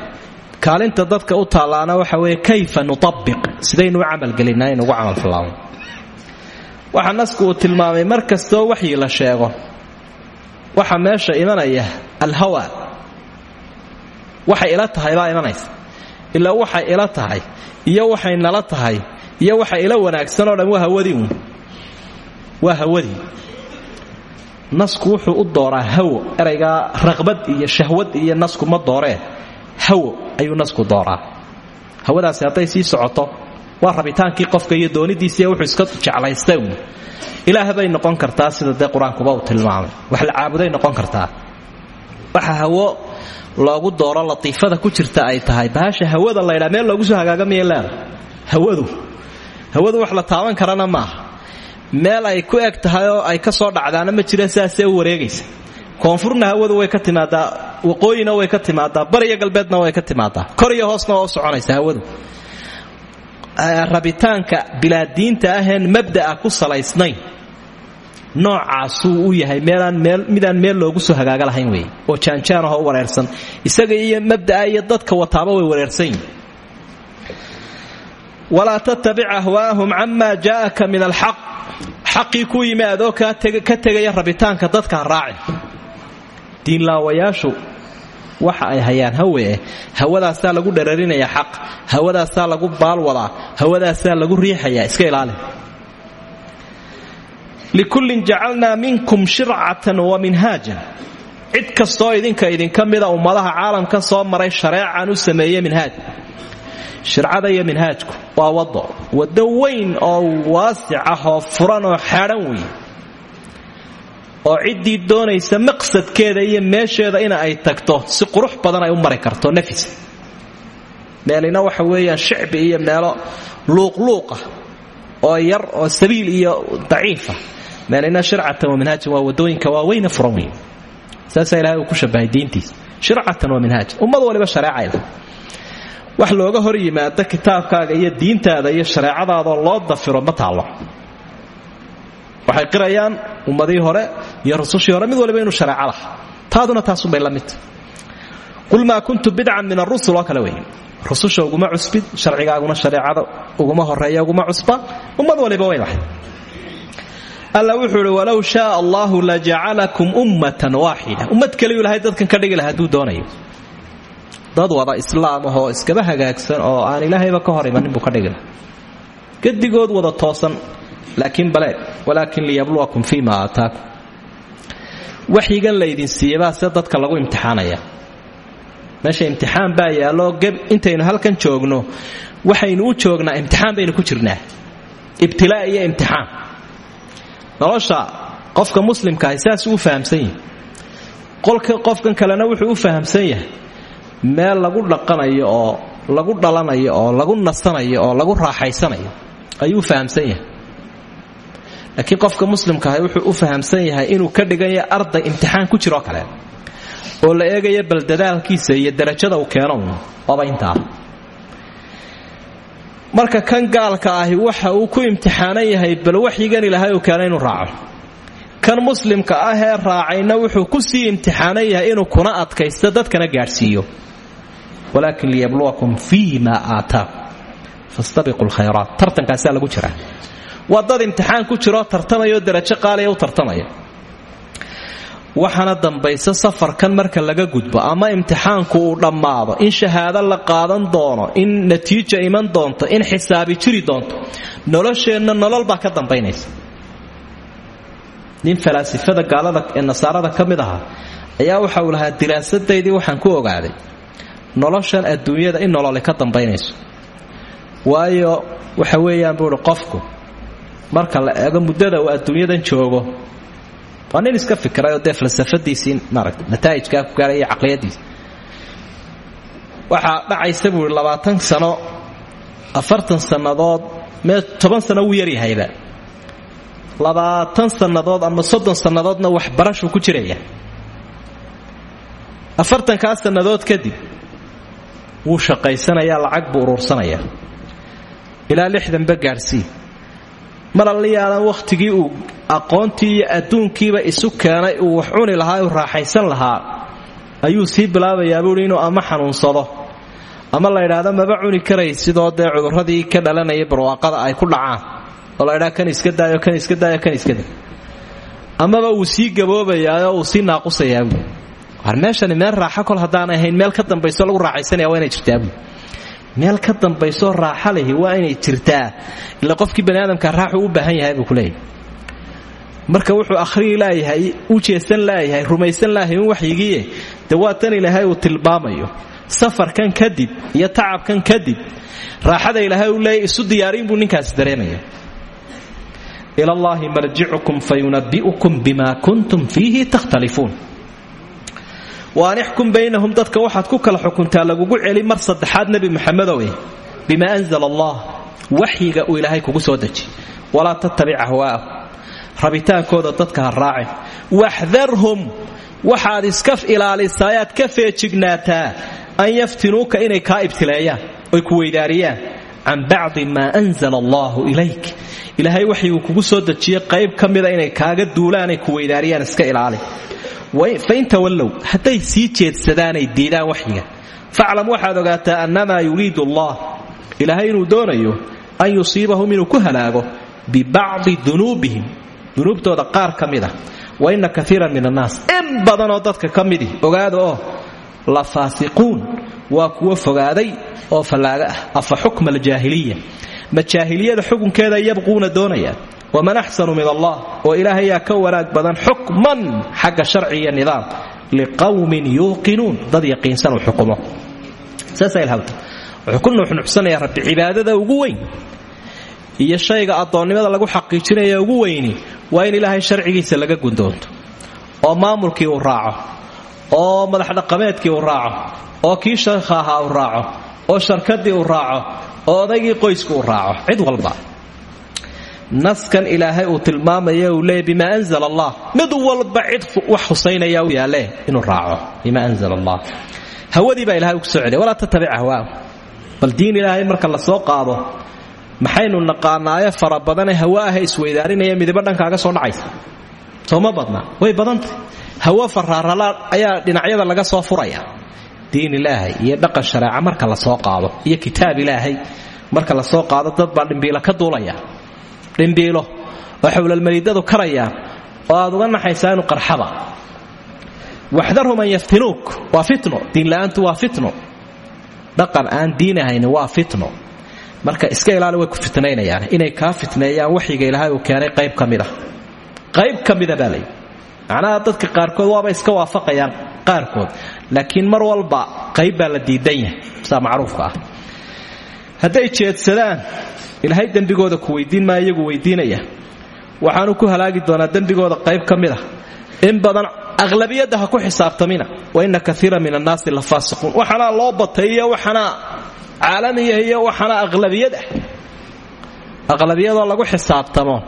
kaalinta dadka u taallaana waxa weeye kayfa nutabiq sidaynu u camalgelinaa inugu camalfallaamo waxaa nasku tilmaamay mar kastoo waxyi la sheego waxa meesha imanaya alhawa waxay ila tahay baa imanaysa ilaa waxay ila tahay iyo waxay nala tahay iyo waxa ila wanaagsan oo dhan waa hawadii uun waa hawadii nasku wuxuu u dooraa hawo eraygaa raqbad iyo shahwad iyo nasku ma dooree hawo ayuu nasku dooraa. Hawadaasi hadday sii socoto waa rabitaankii qofka iyo doonidiisiiy wuxuu iska jeclaystay uun ilaah bay noqon kartaa sida dee qur'aankuba uu tilmaamay. Wax la caabuday noqon kartaa. Waxa hawo loogu dooro latiifada ku jirta ay tahay. Bahasha hawada laydhaa meel loogu soo hagaaga miya leeda hawadu. Hawadu wax la taaban karana maaha. Meel ay ku eg oo ay ka soo dhacdaana ma jira sidaasee u wareegaysa. Koonfurna hawadu way ka timaadaa waqooyina way ka timaadaa bariyo galbeedna way ka timaadaa. Kor iyo hoosna waa u soconaysa hawadu. Rabitaanka bilaadiinta aheen mabda'a ku salaysnayn noocaasuu u yahay. Midaan meel loogu soo hagaaga lahayn wey oo jaanjaanahoo u wareersan. Isaga iyo mabda'a iyo dadka wataaba way wareersan yihiin walaa tattabic ahwaahum min alxaq xaqii ku yimi adoo ka tegaya rabitaanka dadka ha raacin diinlaawayaashu waxa ay hayaan hawe hawadaasaa lagu dhararinayaa xaq hawadaasaa lagu baalwadaa hawadaasaa lagu riixayaa iska ilaali likullin jacalnaa minkum shircatan wa minhaajan. Cid kastoo idinka idinka mida ummadaha caalamka soo maray shareecan u sameeye minhaaj. Shircada iyo minhaajku waa wado wado weyn oo waasic ah oo furan oo xeadhan wey oo ciddii doonaysa maqsadkeeda iyo meesheeda ina ay tagto si qurux badan ay u mari karto nafisa meelina waxa weeyaan shicbi iyo meelo luuqluuqah oo yar oo sabiil iyo daciifa meelina shircatan wa minhaajan waa waddooyinka waaweyne furan wey saasaa ilahay ku shabahay diintiisa shircatan wa minhaajan ummad waliba shareecay lahay wax looga hor yimaado kitaabkaaga iyo diintaada iyo shareecadaadoo loo dafiro ma taallo waxay qirayaan ummadii hore iyo rusushii hore mid waliba inuu shareeco laha taaduna taasunbay la midta qul maa kuntu bidcan min arusul oo kale wey rususha uguma cusbid sharcigaaguna shareecada uguma horreeya uguma cusba ummad waliba way lahay alla wuxuu ihi walow shaaa allahu lajacalakum ummatan waaxida ummad kaliyu ilahay dadkan ka dhigi laha doonayo. Dad wada islaam ahoo iskaba hagaagsan oo aan ilaahayba ka hor imanin buu ka dhigi laha wada toosan laakiin bale walaakin liyabluwakum fii ma aataakum. Waxyigan laydin siiyebaa se dadka lagu imtixaanaya meesha imtixaan baa yaallo geb intaynu halkan joogno waxaynu u joognaa imtixaan baynu ku jirnaa. Ibtilaa iyo imtixaan nolosha qofka muslimkaahi saasuu u fahamsan yahay. Qolka qofkan kalena wuxuu u fahamsan yahay. Meel lagu dhaqanayo oo lagu dhalanayo oo lagu nasanayo oo lagu raaxaysanayo ayuu fahamsan yahay. Laakiin qofka muslimkaahi wuxuu u fahamsan yahay inuu ka dhiganya arday imtixaan ku jiroo kale. Oo la eegaya bal dadaalkiisa iyo darajada uu keeno waaba intaa marka kan gaalka ahi waxa uu ku imtixaanan yahay bal waxyigan ilaahay uu keena inuu raaco. Kan muslimka ah ee raacayna wuxuu ku sii imtixaanan yahay inuu kuna adkaysto dadkana gaadhsiiyo. Walaakin liyabluwakum fii ma aataakum fastabiqu lkhayraat tartankaasaa lagu jiraa. Waa imtixaan ku jiroo tartamayaoo darajo qaaliya u tartamaya waxaana dambaysa safarkan marka laga gudbo ama imtixaanku uu dhammaado. In shahaado la qaadan doono in natiija iman doonto in xisaabi jiri doonto nolosheenna nolol baa ka dambaynaysa. Nin falaasifada gaalada ee nasaarada ka mid ahaa ayaa waxa uu lahaa diraasadaydii waxaan ku ogaaday. Noloshan adduunyada in nololi ka dambaynayso. Waayo waxa weeyaan buuhi qofku marka la eego muddada uu adduunyadan joogo waa nin iska fikirayoo dee falsafadiisii maarata nataa'ijkaa ku gaaray iyo caqliyadiisa. Waxaa dhacaysa buuhi labaatan sano afartan sannadood mee toban sano wuu yaryahayba labaatan sannadood ama soddon sannadoodna waxbarashuu ku jiraya. Afartankaa sannadood kadib wuu shaqaysanayaa lacag buu uruursanayaa ilaa lixdanba gaadhsii mar alliyaalan wakhtigii uu aqoontii iyo adduunkiiba isu keenay uu wax cuni lahaa uu raaxaysan lahaa. Ayuu sii bilaabayaa buui inuu ama xanuunsado. Ama la ydhaahdo maba cuni karay sidoo dee cudurradii ka dhalanayay barwaaqada ay ku dhacaan. Oo la kan iska daayo kan iska daayo kan iska daa amaba uu sii gaboobayaao uu sii naaqusayaa buui war meel raaxa kol haddaan ahayn meel ka dambayso lagu raaxaysanaya waa jirtaa meel ka dambaysoo raaxa lihi waa inay jirtaa. Ila qofkii bani aadamka raaxu u baahan yahay buu kuleeyahy marka wuxuu akhrii laayahay u jeesan laayahay rumaysan laayahay in waxyigiie de ilaahay uu tilmaamayo. Safarkan kadib iyo tacabkan kadib raaxada ilaahay uu leeyahy isu diyaariin buu ninkaasi dareemaya ila allaahi marjicukum fayunabi'ukum bima kuntum fiihi takhtalifuun wa an baynahum dadka waxaad ku kala xukuntaa lagugu celi mar saddexaad nebi maxamedow eh bimaa anzala allah waxyiga uu ilaahay kugu soo deji. Walaa tattabic ahwaa'ahum rabitaankooda dadka ha raacin. Waxdarhum waxaad iska ilaalisaayaad ka feejignaataa an yaftinuuka inay kaa ibtileeyaan oy ku weydaariyaan can bacdi maa anzala allaahu ilayk. Ilaahay waxyiguu kugu soo dejiyey qayb ka mida inay kaaga duulaanay ku weydaariyaan iska ilaali. Fain tawallow hadday sii jeedsadaanay diidaan waxyiga. Faclam waxaad ogaataa annamaa yuriidu allah ilaahay inuu doonayo an yusiibahum inuu ku halaago bibacdi dunuubihim. Dunuubtooda qaar ka mid a wa inna kaiiran min annaas. In badanoo dadka ka midi ogaada oo la faasiquun waa kuwo fogaaday oo fallaaga ah. Afa xukma aljaahiliya? Ma jaahiliyada xukunkeeda yabquuna doonayaan? Waman axsanu min allah? Oo ilaahayaa ka wanaag badan xukman xagga sharci iyo nidaam. Liqawmin yuuqinuun. Dad yaqiinsan uu xukumo. Saasaa ilhawta wuxuu ku rabbi cibaadada ugu weyn. Iyo shayga addoonnimada lagu xaqiijinaya ugu weyni waa in ilaahay sharcigiisa laga gundoonto oo maamulkii uu raaco. Oo madaxdhaqameedkii uu raaco oo kii sheekha ahaa raaco oo sharkadii uu raaco oo odaygii qoysku uu raaco cid walba. Naskan ilaahay uu tilmaamaya uu leeyay bimaa anzala allah mid walba cid wax husaynaya u yaalle inuu raaco. Bimaa anzala allah hawadii baa ilahay ku soo celiya walaa tattabic ahwaa bal diin ilaahay marka la soo qaado maxaynu naqaanaaye fara badane isweydaarinaya midibo dhankaaga soo dhacaysa. Sooma badna way badantay. Hawo faraarala ayaa dhinacyada laga soo furaya diin ilaahay iyo dhaqan shareeca marka la soo qaado iyo kitaab ilaahay marka la soo qaado dad baa dhimbiilo ka duulaya. Dhimbiilo oo xowlalmaliidadu karayaan oo aad uga naxaysaa inu qarxaba. Waxdarhum an yaftinuuk waa fitno. Diinla'aantu waa fitno. Dhaqan aan diin ahayn waa marka iska ilaali way ku fitnaynayaan. Inay kaa fitneeyaan waxyiga ilaahay uu keenay qayb ka mida qayb ka mida baa layidhi macnaha dadka qaarkood iska waafaqayaan qaarkood. Laakiin mar walba qayb la diidan yahay saa macruufka ah. Jeedsadaan ilaahay dembigooda ku weydiin maa iyagu weydiinaya. Waxaanu ku halaagi doonaa dembigooda qayb ka mid a in badan aqlabiyadda ha ku xisaabtamina. Wa inna kaiira min annaasi la faasiquun. Waxaanaa loo batay iyo waxaanaa caalamiya iyo waxaana aqlabiyad ah lagu xisaabtamo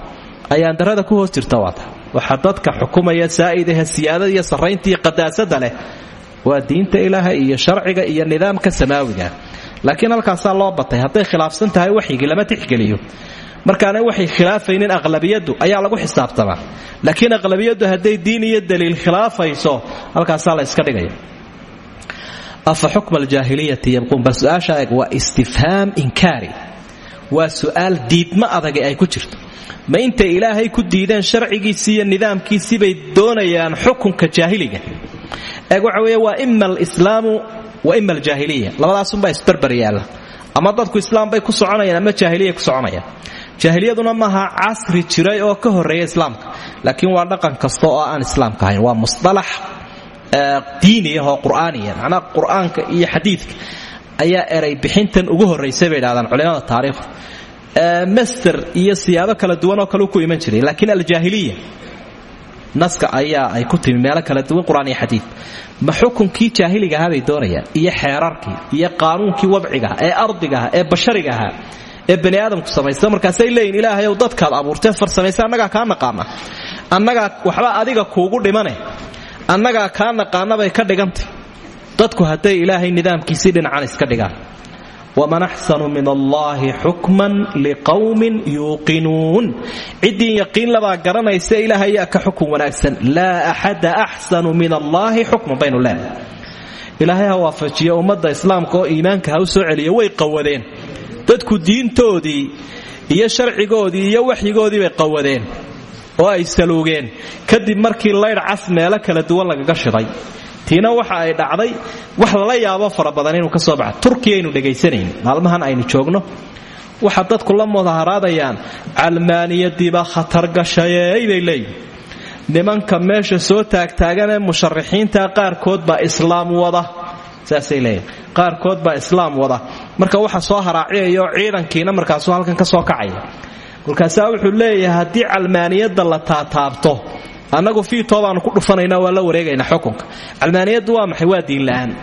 ayaan darada ku hoos jirta waata waxa dadka xukumaya saaidahe siyaadada iyo sarraynta qadaasada leh waa diinta ilaaha iyo sharciga iyo nidaamka samaawiga. Laakiin halkaasaa loo batay hadday khilaafsan tahay waxyigii lama tixgeliyo. Markaanay waxay khilaafaynin aqlabiyadu ayaa lagu xisaabtamaa laakiin aqlabiyadu hadday diin iyo daliil khilaafayso halkaasaa la iska dhigaya afa xukma aljaahiliyati yabquun bal su'aasha eeg waa istifhaam inkaari. Waa adage ay ku jirto ma intay ilaahay ku diideen sharcigiisii iyo nidaamkiisii bay doonayaan xukunka jaahiliga. Eeg waxa weeye waa ima alislaamu wa ima aljaahiliya. Labadaasunbaa isbarbar yaalla. Ama dadku islaam bay ku soconayaan ama jaahiliya ku soconayaan. Jaahiliyaduna maaha casri jiray oo ka horreeya islaamka. Laakiin waa dhaqan kasta oo aan islaamka ahayn. Waa musalax diiniyahoo qur'aaniya. Macnaha qur'aanka iyo xadiidka ayaa eray bixintan ugu horraysay bay idhahdaan culimada taariikhdu master iyo siyaabo kala duwan oo kale ku iman jiray laakiin aljaahiliya naska ayaa ay ku timi meelo kala duwan qur'aan iyo xadiid. Ma xukunkii jaahiliga ahaa bay iyo xeerarkii iyo qaanuunkii wadcigaha ee ardigaha ee basharigaha ee bani aadamku samaysta markaasay leeyihiin ilaahayow dadkaad abuurtee farsamaysa annagaa kaa naqaana annagaa waxba adiga kuugu dhimane? Annagaa kaa naqaanabay ka dhigantay? Dadku hadday ilaahay nidaamkiisii dhinacan iska dhigaan waman axsanu min allaahi xukman liqawmin yuuqinuun ciddii yaqiin labaa garanaysa ilaahay yaa ka xukun wanaagsan laa axada axsanu min allaahi xukman baynu leenahay ilaahay ha waafajiyo ummadda islaamka oo iimaanka ha u soo celiyo way qawadeen dadku diintoodii iyo sharcigoodii iyo waxyigoodii bay qawadeen oo ay saluugeen kadib markii laydh cas meelo kala duwan lagaga shiday tiina waxa ay dhacday wax lala yaabo fara badan inuu ka soo baxa turkiya aynu dhegaysanayn maalmahan aynu joogno. Waxa dadku la mudaharaadayaan calmaaniyadiibaa khatar gashayeey bay leeyihiin nimanka meesha soo taagtaagan ee musharaxiinta qaarkood baa islaam wada. Saasay leeyihiin qaarkood baa islaam wada. Marka waxa soo haraaciyaya oo ciidankiina markaasuu halkan ka soo kacaya. Kolkaasaa wuxuu leeyahay haddii calmaaniyadda la taataabto annagu fiitoo baanu ku dhufanayna waa la wareegaynaa xukunka. Calmaaniyaddu waa maxay? Waa diinla'aan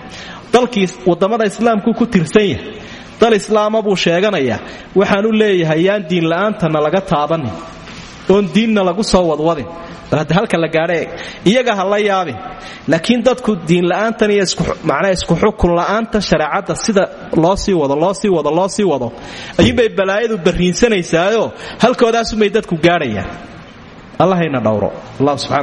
dalkii waddammada islaamku ku tirsan yahay. Dal islaama buu sheeganayaa. Waxaanu leeyahay yaan diinla'aantana laga taabanin. Oon diinna lagu soo wadwadin. Hadda halka la gaadha iyaga ha la laakiin dadku diinla'aantan iyo macnaa isku xukun la'aanta shareecadda sida loo sii wado loo sii wado loo sii wado ayuunbay balaayadu barriinsanaysaayoo halkoodaasumay dadku gaadhayaan allahayna dhowro allah subxana